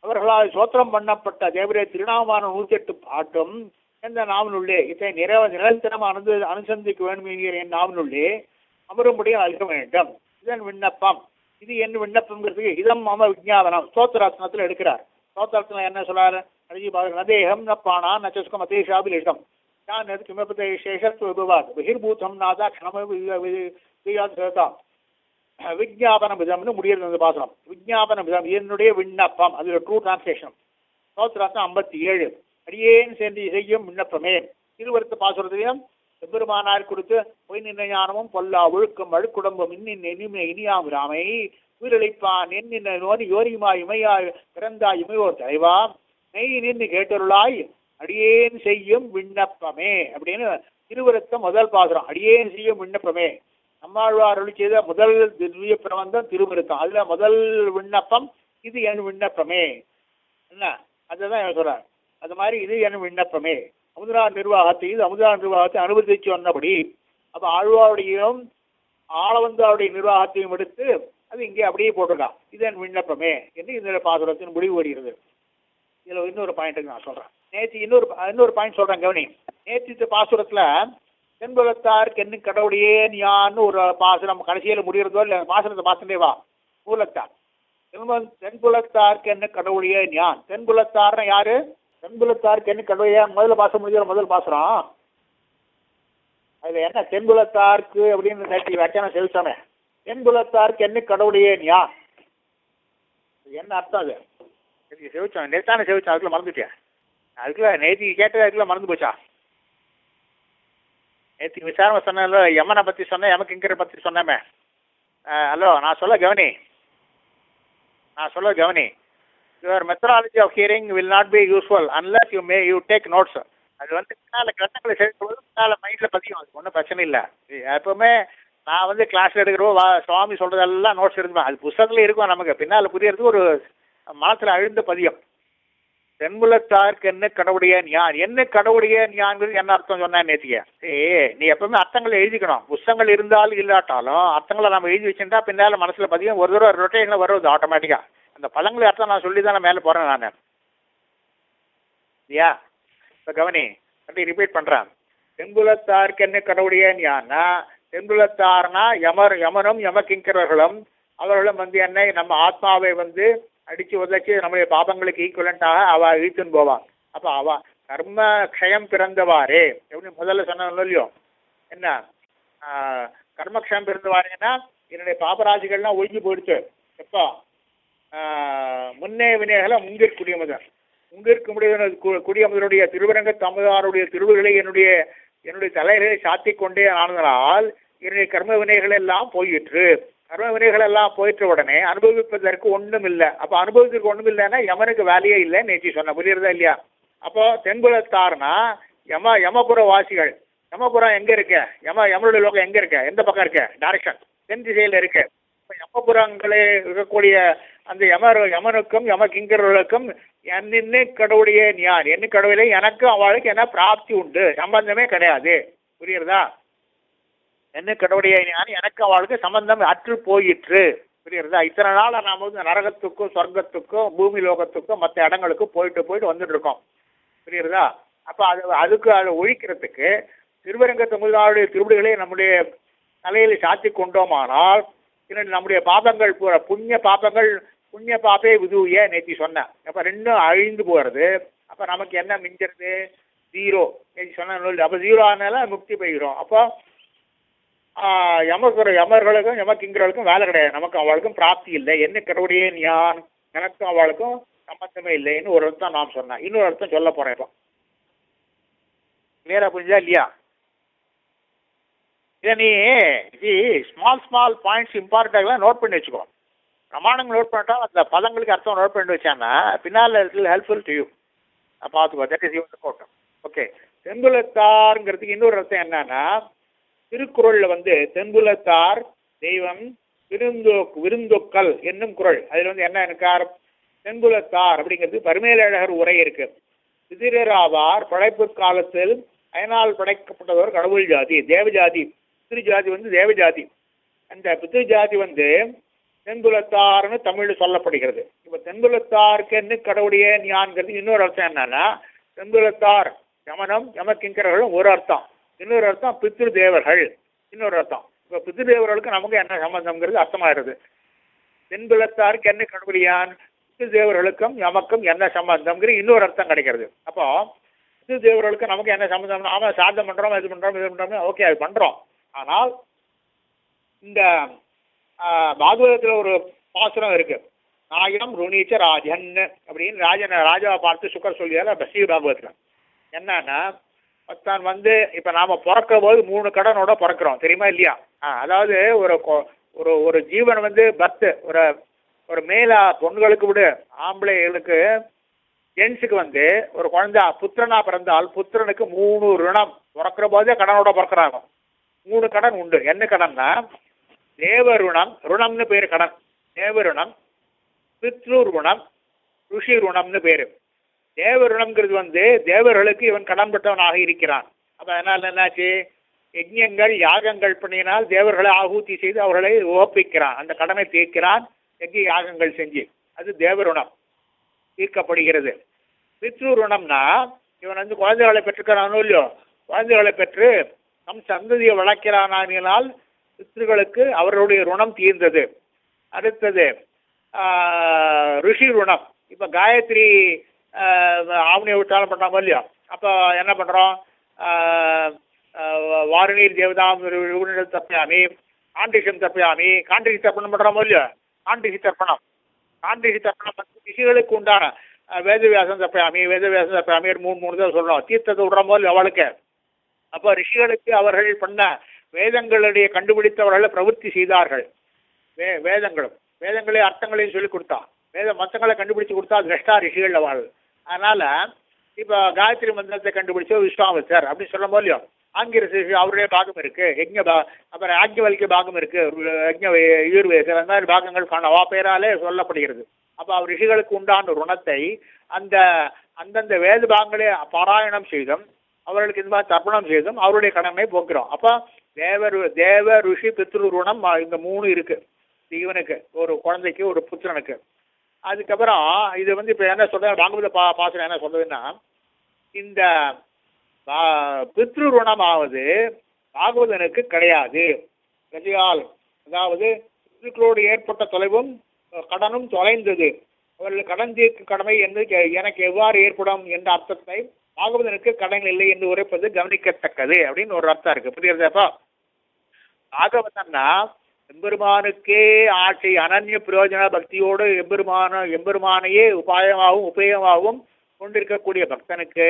அவர்களால் சோத்திரம் பண்ணப்பட்ட தேவரே திருநாமமான நூத்தி எட்டு பாட்டும் எந்த நாவனுள்ளே இதை நிறைவ நிரந்தரம் அனு அனுசந்திக்க வேண்டும் என்கிற என் நாவனுள்ளே அமரும்படியும் அளிக்க வேண்டும். இதன் விண்ணப்பம் இது என் விண்ணப்பங்கிறதுக்கு இதம் மம விஜாபனம் ஸ்தோத்திராசனத்தில் எடுக்கிறார். ஸ்தோத்திரத்தில் என்ன சொல்றாரு அழகி பாருங்க நதேகம் ந பானா நச்சஸ்கம் அதேஷாபிலிஷம் நான் எது கிமபதே சேஷத்து விபவாத். பகிர்பூதம் நாதா க்ஷணம வியாதம் விஜாபன விதம்னு முடியறது அந்த பாசனம். விஜாபன விதம் என்னுடைய விண்ணப்பம். அது ட்ரூ டிரான்ஸ்லேஷன் ஸ்தோத்திராசனம் ஐம்பத்தி ஏழு அடியேன் சேர்ந்து செய்யும் விண்ணப்பமே. இருவருத்த பாசுரத்திலையும் எம்பெருமானார் கொடுத்து பொய் நின்ன ஞானமும் பொல்லா ஒழுக்கம் அழுக்குடம்பும் இன்னின் இனிமை இனியாம் ராமை உயிரிழைப்பான். என் நோதி யோரியுமாய் இமையாய் பிறந்தாய் இமையோர் தலைவா. நெய் நின்று கேட்டருளாய் அடியேன் செய்யும் விண்ணப்பமே. அப்படின்னு திருவருத்த முதல் பாசுரம். அடியேன் செய்யும் விண்ணப்பமே. நம்மாழ்வார் அருளி செய்த முதல் திவ்ய பிரபந்தம் திருவருத்தம். அதுல முதல் விண்ணப்பம் இது என் விண்ணப்பமே. என்ன? அதுதான் எனக்கு சொல்றார். அது மாதிரி இது என் விண்ணப்பமே. அமுதா நிர்வாகத்தை இது அமுதா நிர்வாகத்தை அனுபவித்து வந்தபடி அப்ப ஆழ்வாருடையும் ஆளவந்தாருடைய நிர்வாகத்தையும் எடுத்து அது இங்கே அப்படியே போட்டிருக்கான். இதன் விண்ணப்பமே. என்று இந்த பாசுரத்தின் முடிவு வருகிறது இதில் இன்னொரு பாயிண்ட்டுக்கு நான் சொல்கிறேன் நேற்று இன்னொரு இன்னொரு பாயிண்ட் சொல்கிறேன் கவனி. நேற்று இந்த பாசுரத்தில் தென்புலத்தாருக்கு என்ன கடவுளையே யான்னு ஒரு பாசுரம் கடைசியில் முடிகிறதோ இல்லை பாசுரத்தை பாசுரே வா. மூலத்தார் தென்பு- தென்புலத்தாருக்கு என்ன கடவுளையே ஞான் தென்புலத்தார்னா யாரு? தென்புலத்தார் என்ன கடவுளையே முதல்ல பாசம் முடிஞ்ச முதல் பாசுரம் அதில் என்ன? தென்புலத்தாருக்கு அப்படின்னு நேற்று வியாக்கியானம் செலுத்தாமே. தென்புலத்தாருக்கு என்ன கடவுளையே ஞான் என்ன அர்த்தம் அது? நேற்று செவிச்சோம் நேத்தானே செவிச்சோம் அதுக்குள்ள மறந்துட்டியா? அதுக்குள்ள நேற்று கேட்டது அதுக்குள்ள மறந்து போச்சா? நேற்று விசாரணை சொன்னல யமனை பற்றி சொன்னேன் யமகிங்கரை பற்றி சொன்னேமே. ஹலோ நான் சொல்ல கவனி. நான் சொல்ல கவனி. Your methodology of hearing will not be useful unless you may you take notes அது வந்து பின்னால் கண்ணங்களை சேர்க்கும்போது பின்னால் மைண்டில் பதியும். அது ஒன்றும் பிரச்சனை இல்லை. எப்பவுமே நான் வந்து கிளாஸ் எடுக்கிறப்போ வா சுவாமி சொல்கிறதெல்லாம் நோட்ஸ் எடுத்துப்பேன். அது புஸ்தகத்தில் இருக்கும் நமக்கு. பின்னால் புரியறதுக்கு ஒரு மனசில் அழுந்த பதியம். தென்முலத்தாருக்கு என்ன கடவுடைய ஞான்? என்ன கடவுடைய ஞான்ங்கிறது என்ன அர்த்தம் சொன்னா நேத்திய ஏ நீ எப்பவுமே அர்த்தங்களை எழுதிக்கணும். புஸ்தகங்கள் இருந்தாலும் இல்லாட்டாலும் அர்த்தங்களை நம்ம எழுதி வச்சுட்டா பின்னால மனசுல பதியம் ஒரு தடவை ரொட்டேஷன்ல வருது ஆட்டோமேட்டிக்கா அந்த பழங்களை அர்த்தம் நான் சொல்லி தான் மேலே போறேன் நான். இல்லையா? இப்போ கவனி அப்படி ரிப்பீட் பண்றேன். தென்புலத்தாருக்கு என்ன கடவுடைய ஞான்னா செம்புலத்தார்னா யமர் யமனும் யமகிங்கரர்களும் அவர்களும் வந்து என்ன நம்ம ஆத்மாவை வந்து அடிச்சு உதச்சி நம்முடைய பாபங்களுக்கு ஈக்குவலண்டாக அவ இழுத்துன்னு போவான் அப்போ அவ கர்ம க்ஷயம் பிறந்தவாறே. எப்படி முதல்ல சொன்ன இல்லையோ? என்ன? ஆஹ், கர்மக்ஷயம் பிறந்தவாருங்கன்னா என்னுடைய பாபராஜிகள்லாம் ஒழுங்கி போயிடுச்சு. எப்போ? ஆஹ், முன்னே வினைகளை முன்கிற் குடியமுதன் முன்கிற் முடிய குடியமுதனுடைய திருவரங்க தமிழாருடைய திருவுகளை என்னுடைய என்னுடைய தலைகளை சாத்திக் கொண்டே ஆனதனால் என்னுடைய கர்ம வினைகள் எல்லாம் போயிற்று. கர்ம வினைகள் எல்லாம் போயிட்ட உடனே அனுபவிப்பதற்கு ஒன்றும் இல்லை. அப்போ அனுபவத்திற்கு ஒன்றும் இல்லைன்னா யமனுக்கு வேலையே இல்லை நேற்று சொன்ன புரியுறதா இல்லையா? அப்போ தென்புலத்தார்னா யம யமபுர வாசிகள் யமபுரம் எங்கே இருக்க? யம யமனுடைய லோகம் எங்கே இருக்க? எந்த பக்கம் இருக்க? டைரக்ஷன் தென் திசையில் இருக்கு. இப்போ யமபுரங்களே இருக்கக்கூடிய அந்த யம யமனுக்கும் யம கிங்கர்களுக்கும் என்னென்ன கடவுளைய ஞான் என்ன கடவுளே? எனக்கும் அவளுக்கு என்ன பிராப்தி உண்டு? சம்பந்தமே கிடையாது. புரியுறதா என்ன கடவுடைய ஞான் எனக்கு அவளுக்கு சம்பந்தம் அற்று போயிற்று. புரியுறதா இத்தனை நாள் நாம வந்து நரகத்துக்கும் சொர்க்கத்துக்கும் பூமி லோகத்துக்கும் மற்ற இடங்களுக்கும் போயிட்டு போயிட்டு வந்துட்டு இருக்கோம். புரியுறதா அப்போ அது அதுக்கு அதை ஒழிக்கிறதுக்கு திருவரங்க தமிழ்நாடுடைய திருவிடுகளை நம்முடைய தலையில் சாத்தி கொண்டோமானால் நம்முடைய பாபங்கள் புண்ணிய பாபங்கள் புண்ணிய பாப்பே விதூய நேத்தி சொன்னேன் அப்ப ரெண்டும் அழிந்து போறது. அப்ப நமக்கு என்ன மிஞ்சிறது? ஜீரோ நேத்தி சொன்ன அப்ப ஜீரோ ஆனால முக்தி பெய்கிறோம். அப்போ யமக்குற யமர்களுக்கும் யமகிங்கர்களுக்கும் வேலை கிடையாது. நமக்கு அவளுக்கும் பிராப்தி இல்லை. என்ன கடவுடைய ஞான் எனக்கும் அவளுக்கும் சம்பந்தமே இல்லைன்னு ஒரு அர்த்தம் நாம் சொன்னேன் இன்னொரு அர்த்தம் சொல்ல போறேன் இப்போ. நேராக புரிஞ்சா இல்லையா? இதை நீ ஸ்மால் ஸ்மால் பாயிண்ட்ஸ் இம்பார்ட்டாக நோட் பண்ணி வச்சுக்கோ. பிரமாணங்கள் நோட் பண்ணிட்டா அந்த பதங்களுக்கு அர்த்தம் நோட் பண்ணி வச்சான்னா பின்னால் இட் ஹெல்ப்ஃபுல் டு யூ பார்த்துக்கோ தட் இஸ் யூன் கோட்டம் ஓகே தென்புலத்தார்ங்கிறதுக்கு இன்னொரு அர்த்தம் என்னன்னா திருக்குறளில் வந்து தென்புலத்தார் தெய்வம் விருந்தோ விருந்தொக்கல் என்னும் குறள். அதில் வந்து என்ன இருக்கார் தென்புலத்தார் அப்படிங்கிறது பருமேலழகர் உரை இருக்கு. சிதிரராவார் படைப்பு காலத்தில் அயனால் படைக்கப்பட்டவர் கடவுள் ஜாதி தேவஜாதி பித்ரு ஜாதி வந்து தேவஜாதி அந்த பித்ரு ஜாதி வந்து தென்புலத்தார்னு தமிழில் சொல்லப்படுகிறது. இப்போ தென்புலத்தாருக்கு என்ன கடவுடைய ஞான்கிறது இன்னொரு அர்த்தம் என்னன்னா தென்புலத்தார் யமனம் யமக்கிங்கர்களும் ஒரு அர்த்தம். இன்னொரு அர்த்தம் பித்ரு தேவர்கள் இன்னொரு அர்த்தம். இப்போ பித்ரு தேவர்களுக்கு நமக்கு என்ன சம்பந்தம்ங்கிறது அர்த்தமாயிருது. தென்புலத்தாருக்கு என்ன கடவுளியான் பித்ரு தேவர்களுக்கும் நமக்கும் என்ன சம்பந்தம்ங்கிற இன்னொரு அர்த்தம் கிடைக்கிறது. அப்போ பித்ரு தேவர்களுக்கு நமக்கு என்ன சம்பந்தம்? ஆமாம் சாதம் பண்ணுறோம் இது பண்ணுறோம் இது பண்ணுறோம் ஓகே அது பண்ணுறோம் ஆனால் இந்த பாகவதத்தில் ஒரு பாசுரம் இருக்கு. நாயம் ருணீச்ச ராஜன் அப்படின்னு ராஜனை ராஜாவை பார்த்து சுக்கர் சொல்லியால பசீர் பாகவத்துல என்னன்னா பத்தான் வந்து இப்போ நாம் பிறக்கிற போது மூணு கடனோட பிறக்கிறோம். தெரியுமா இல்லையா? ஆ, அதாவது ஒரு கொ- ஒரு ஒரு ஜீவன் வந்து பத்து ஒரு ஒரு மேலா பொண்களுக்கு விடு ஆம்பளைகளுக்கு ஜென்ஸுக்கு வந்து ஒரு குழந்தை புத்திரனா பிறந்தால் புத்திரனுக்கு மூணு ரிணம். பிறக்கிற போதே கடனோட பிறக்கிறாங்க. மூணு கடன் உண்டு. என்ன கடன்னா தேவருணம் ருணம்னு பேர் கடன். தேவருணம் பித்ருணம் ருஷி ருணம்னு பேர். தேவருணம்ங்கிறது வந்து தேவர்களுக்கு இவன் கடன்பட்டவனாக இருக்கிறான். அப்போ அதனால் என்னாச்சு? யஜ்யங்கள் யாகங்கள் பண்ணினால் தேவர்களை ஆகூத்தி செய்து அவர்களை ஒப்பிக்கிறான். அந்த கடனை தீர்க்கிறான் யஜ்ய யாகங்கள் செஞ்சு. அது தேவருணம். தீர்க்கப்படுகிறது. பித்ரு ருணம்னா இவன் வந்து குழந்தைகளை பெற்றுக்கிறானோ இல்லையோ? குழந்தைகளை பெற்று நம் சந்ததியை வளர்க்கிறானால் பித்ருகளுக்கு அவர்களுடைய ருணம் தீர்ந்தது. அடுத்தது ரிஷி ருணம். இப்போ காயத்ரி ஆவணியை உச்சாரம் பண்ணாமல் இல்லையோ? அப்போ என்ன பண்ணுறோம் வாரணீர் தேவதாம் தப்பியாமி ஆண்டிஷம் தப்பியாமி காண்டிஷி தர்ப்பணம் பண்ணுறோமோ இல்லையோ? காண்டிஷி தர்ப்பணம். காண்டிஷி தர்ப்பணம் வந்து ரிஷிகளுக்கு உண்டான வேதவியாசம் தப்பியாமி வேதவியாசம் தப்பியாமி ஒரு மூணு மூணு தான் சொல்கிறோம் தீர்த்தத்தை விடுறோமோ இல்லையோ அவளுக்கு? அப்போ ரிஷிகளுக்கு அவர்கள் பண்ண வேதங்களுடைய கண்டுபிடித்தவர்கள் பிரவൃத்தி செய்தார்கள். வே வேதங்களும். வேதங்களே அர்த்தங்களையும் சொல்லி கொடுத்தா. வேத மத்தங்களை கண்டுபிடிச்சு கொடுத்தா திரஷ்டா ரிஷிகள் அவள் அதனால இப்போ காயத்ரி மந்திரத்தை கண்டுபிடிச்சோ விஸ்வாமித்தர் அப்படின்னு சொல்லும் போது ஆங்கிரஸ் அவருடைய பாகம் இருக்கு. யஜ்ஞ பா அப்புறம் ஆக்ஞவல்கிய பாகம் இருக்கு. யஜ்ஞ அந்த மாதிரி பாகங்கள் காண அவா பேராலே சொல்லப்படுகிறது. அப்போ அவர் ரிஷிகளுக்கு உண்டான ருணத்தை அந்த அந்தந்த வேத பாகங்களே பாராயணம் செய்தும் அவர்களுக்கு இந்த மாதிரி தர்ப்பணம் செய்தும் அவருடைய கடமை போக்குறோம். அப்போ தேவரு தேவ ருஷி பித்ரு ருணம் இந்த மூணு இருக்கு. இவனுக்கு ஒரு குழந்தைக்கு ஒரு புத்திரனுக்கு. அதுக்கப்புறம் இது வந்து இப்போ என்ன சொல்ற பாகவத பா பாசனம் என்ன சொல்றதுன்னா இந்த பா- பித்ரு ருணமாவது பாகவதனுக்கு கிடையாது. கஜியால் அதாவது பித்ருக்களோடு ஏற்பட்ட தொலைவும் கடனும் தொலைந்தது. அவர்கள் கடன் தீர்க்கும் கடமை என்று கே- எனக்கு எவ்வாறு ஏற்படும் என்ற அர்த்தத்தை பாகவதனுக்கு கடன் இல்லை என்று உரைப்பது கவனிக்கத்தக்கது அப்படின்னு ஒரு அர்த்தம் இருக்கு. புரியுறதாப்பா பாகவதன்னா எம்பெருமானுக்கே ஆட்சி அனன்ய பிரயோஜன பக்தியோடு எம்பெருமான எம்பெருமானையே உபாயமாகவும் உபயோகமாகவும் கொண்டிருக்கக்கூடிய பக்தனுக்கு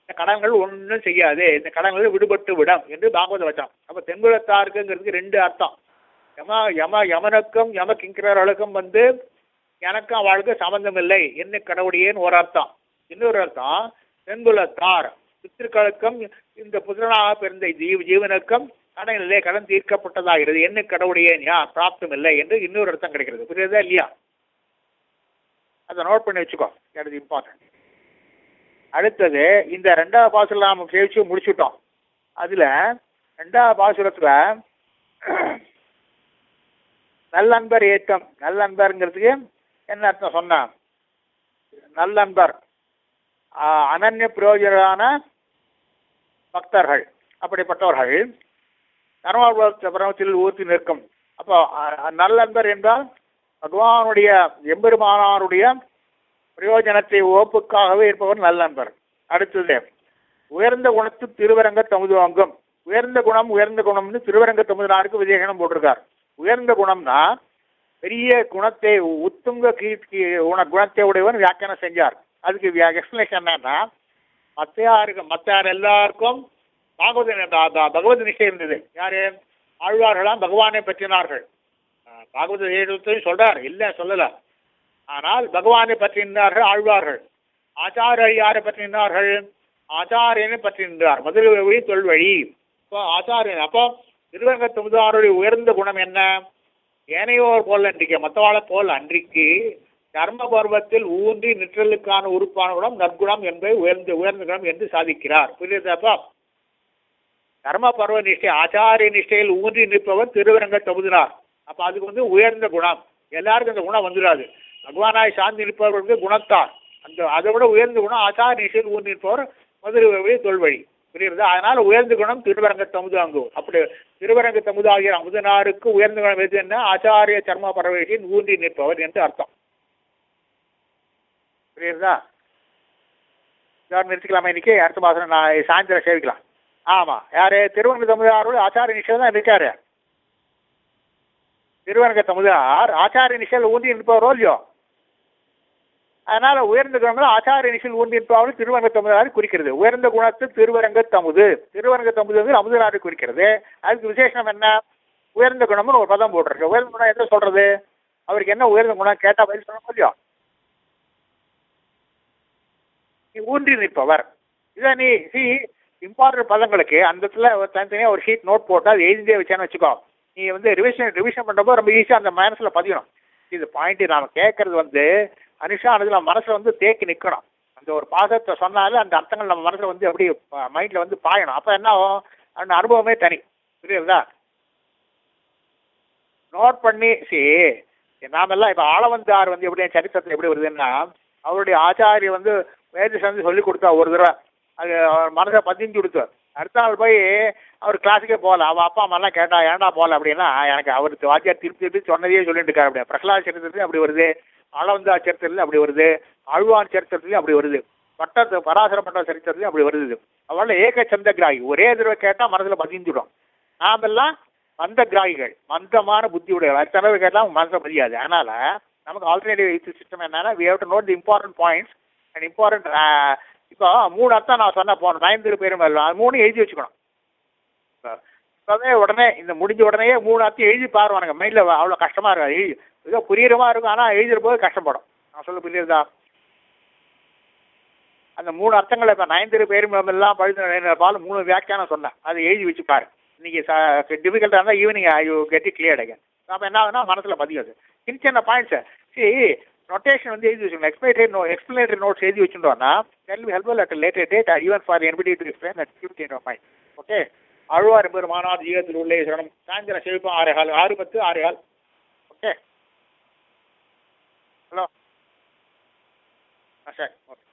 இந்த கடன்கள் ஒன்றும் செய்யாது. இந்த கடன்கள் விடுபட்டு விடும் என்று பாகவத வச்சம் அப்போ தென்புலத்தாருக்குங்கிறதுக்கு ரெண்டு அர்த்தம். யம யம யமனுக்கும் யம கிங்கரர்களுக்கும் வந்து எனக்கும் அவளுக்கு சம்பந்தம் இல்லை. என்ன கடவுடையேன்னு ஒரு அர்த்தம். இன்னொரு அர்த்தம் தென்புலத்தார் பித்திருக்களுக்கும் இந்த புத்திரனாக பிறந்த ஜீவ ஜீவனுக்கும் கடன் இல்லை கடன் தீர்க்கப்பட்டதாகிறது. என்ன கடவுடைய ஞா பிராப்தம் இல்லை என்று இன்னொரு அர்த்தம் கிடைக்கிறது. புரியுதா இல்லையா? அதை நோட் பண்ணி வச்சுக்கோ. எனது இம்பார்ட்டன்ட் அடுத்தது இந்த ரெண்டாவது பாசுரம் நாம் சேவிச்சு முடிச்சுட்டோம். அதில் ரெண்டாவது பாசுரத்தில் நல்லன்பர் ஏற்றம். நல்லன்பருங்கிறதுக்கு என்ன அர்த்தம் சொன்னான் நல்லன்பர். அனன்ய பிரயோஜனான பக்தர்கள் அப்படிப்பட்டவர்கள். தர்மபுரத்தில் ஊற்றி நிற்கும். அப்போ நல்லன்பர் என்றால் பகவானுடைய எம்பெருமானாருடைய பிரயோஜனத்தை ஓப்புக்காகவே இருப்பவர் நல்லன்பர். அடுத்தது உயர்ந்த குணத்து திருவரங்க தமுதுவாங்கம். உயர்ந்த குணம் உயர்ந்த குணம்னு திருவரங்க தமுதனாருக்கு விஜயகணம் போட்டிருக்கார். உயர்ந்த குணம்னா பெரிய குணத்தை உத்துங்க கீர்த்தி உண குணத்தை உடையவன் வியாக்கியானம் செஞ்சார். அதுக்கு எக்ஸ்பிளேஷன் என்னன்னா மத்தையாருக்கு மத்தையார் மற்ற யார் எல்லாருக்கும் பாகவத பகவத் நிஷ்டை இருந்தது. யாரு? ஆழ்வார்களாம் பகவானை பற்றினார்கள். பாகவத எழுத்தையும் சொல்றார். இல்லை சொல்லல. ஆனால் பகவானை பற்றினார்கள் ஆழ்வார்கள். ஆச்சாரியர் யாரை பற்றினார்கள். ஆச்சாரியனை பற்றினார். மதுரை வழி தொல்வழி இப்போ ஆச்சாரியன் அப்போ திருவங்க தமுதாருடைய உயர்ந்த குணம் என்ன? ஏனையோர் போல் அன்றைக்கு மற்றவாளை போல் அன்றைக்கு கர்ம பருவத்தில் ஊன்றி நிற்றலுக்கான உறுப்பான குணம் நற்குணம் என்பதை உயர்ந்த உயர்ந்த குணம் என்று சாதிக்கிறார். புரியுதாப்பா கர்ம பருவ நிஷ்டை ஆச்சாரிய நிஷ்டையில் ஊன்றி நிற்பவர் திருவரங்க தகுதினார். அப்ப அதுக்கு வந்து உயர்ந்த குணம். எல்லாருக்கும் அந்த குணம் வந்துடாது பகவானாய் சார்ந்து நிற்பவர்களுக்கு குணத்தார் அந்த அதை விட உயர்ந்த குணம் ஆச்சாரிய நிஷ்டையில் ஊன்றி நிற்பவர் மதுரை வழி தொல்வழி புரியுறதா அதனால உயர்ந்த குணம் திருவரங்க தமுது அங்கு. அப்படி திருவரங்க தமுது ஆகிய அமுதனாருக்கு உயர்ந்த குணம் எது என்ன? ஆச்சாரிய சர்ம பரவேஷின் ஊன்றி நிற்பவர் என்று அர்த்தம். புரியுறதா இதோட நிறுத்திக்கலாமா இன்னைக்கு. அடுத்த மாதம் நான் சாயந்தரம் சேவிக்கலாம். ஆமாம் யார்? திருவங்க தமுதாரோட ஆச்சாரிய நிஷல் தான் இருக்கார். திருவரங்க தமுதார் ஆச்சாரிய நிஷல் ஊந்தி நிற்பவரோ இல்லையோ? அதனால் உயர்ந்த குணங்கள் ஆச்சாரிய நிஷல் ஊந்தி நிற்பவர்கள் திருவரங்க தமுதாரை குறிக்கிறது. உயர்ந்த குணத்து திருவரங்க தமுது திருவரங்க தமுது வந்து அமுதனாரை குறிக்கிறது. அதுக்கு விசேஷம் என்ன? உயர்ந்த குணம்னு ஒரு பதம் போட்டிருக்கு. உயர்ந்த குணம் என்ன சொல்கிறது அவருக்கு என்ன உயர்ந்த குணம்? கேட்டால் பதில் சொல்ல இல்லையோ நீ ஊன்றி நிற்பவர். இதை நீ சி இம்பார்ட்டன்ட் பதங்களுக்கு அந்த இடத்துல ஒரு தனித்தனியாக ஒரு ஷீட் நோட் போட்டால் அது எழுதியே வச்சான்னு வச்சுக்கோ. நீ வந்து ரிவிஷன் ரிவிஷன் பண்ணுறப்போ ரொம்ப ஈஸியாக அந்த மனசில் பதியணும். இது பாயிண்ட்டு நாம் கேட்கறது வந்து அனுஷா அதில் மனசில் வந்து தேக்கி நிற்கணும் அந்த ஒரு பாசத்தை சொன்னாலும் அந்த அர்த்தங்கள் நம்ம மனசில் வந்து அப்படியே மைண்டில் வந்து பாயணும். அப்போ என்ன ஆகும்? அந்த அனுபவமே தனி. புரியுறதா நோட் பண்ணி சி நாமெல்லாம் இப்போ ஆளவந்தார் வந்து எப்படி என் சரித்திரத்தில் எப்படி வருதுன்னா அவருடைய ஆச்சாரிய வந்து வேத சந்தி சொல்லி கொடுத்தா ஒரு தடவை. அது அவர் மனசை பதிஞ்சு கொடுத்து அடுத்த நாள் போய் அவர் கிளாஸுக்கே போகல. அவள் அப்பா அம்மாலாம் கேட்டா ஏன்டா போகல? அப்படின்னா எனக்கு அவர் வாத்தியார் திருப்பி திருப்பி சொன்னதையே சொல்லிட்டு இருக்காரு அப்படியே. பிரகலாத சரித்திரத்துலேயும் அப்படி வருது. அளவந்தா சரித்திரத்துலையும் அப்படி வருது. அழுவான் சரித்திரத்துலையும் அப்படி வருது. பட்டத்து பராசர பட்ட சரித்திரத்துலையும் அப்படி வருது. அவள் ஏக சந்த கிராகி. ஒரே தடவை கேட்டால் மனசில் பதிஞ்சிடும் நாமெல்லாம் மந்த கிராகிகள். மந்தமான புத்தி உடையவர் அடுத்த தடவை கேட்டால் மனசில் பதியாது. அதனால் நமக்கு ஆல்டர்னேட்டிவ் சிஸ்டம் என்னன்னா we have to note the important points important இப்போ மூணு அர்த்தம் நான் சொன்ன போன நயன்திரு பேரும் அது மூணு எழுதி வச்சுக்கணும். இப்போவே உடனே இந்த முடிஞ்ச உடனே மூணு அர்த்தம் எழுதி பாருவானுங்க. மைண்டில் அவ்வளோ கஷ்டமாக இருக்கும் எழுதி ஏதோ புரியுறமா இருக்கும் ஆனால் எழுதுகிற போது கஷ்டப்படும். நான் சொல்ல புரியுறதா அந்த மூணு அர்த்தங்களை இப்போ நயன்திரு பேரும் எல்லாம் பழுது பால் மூணு வியாக்கியானம் சொன்னேன். அதை எழுதி வச்சு பாரு. இன்னைக்கு டிஃபிகல்ட்டாக இருந்தால் evening you get it clear again அப்போ என்ன ஆகுதுன்னா மனசில் பதியாது சின்ன சின்ன பாயிண்ட்ஸு சரி நொட்டேஷன் வந்து எழுதி வச்சுக்கணும் எக்ஸ்பிளேட்டரி நோ எக்ஸ்பிளேட்டரி நோட்ஸ் எழுதி வச்சுட்டோம்னா then we help at later date even for anybody to explain at fifty of mind okay அழுவார் பேர் மாநாடு ஜீவத்தில் உள்ளே சரணம். சாயந்தரம் செழிப்பம் ஆறு கால் ஆறு பத்து ஆறு கால். ஓகே ஹலோ ஆ சரி ஓகே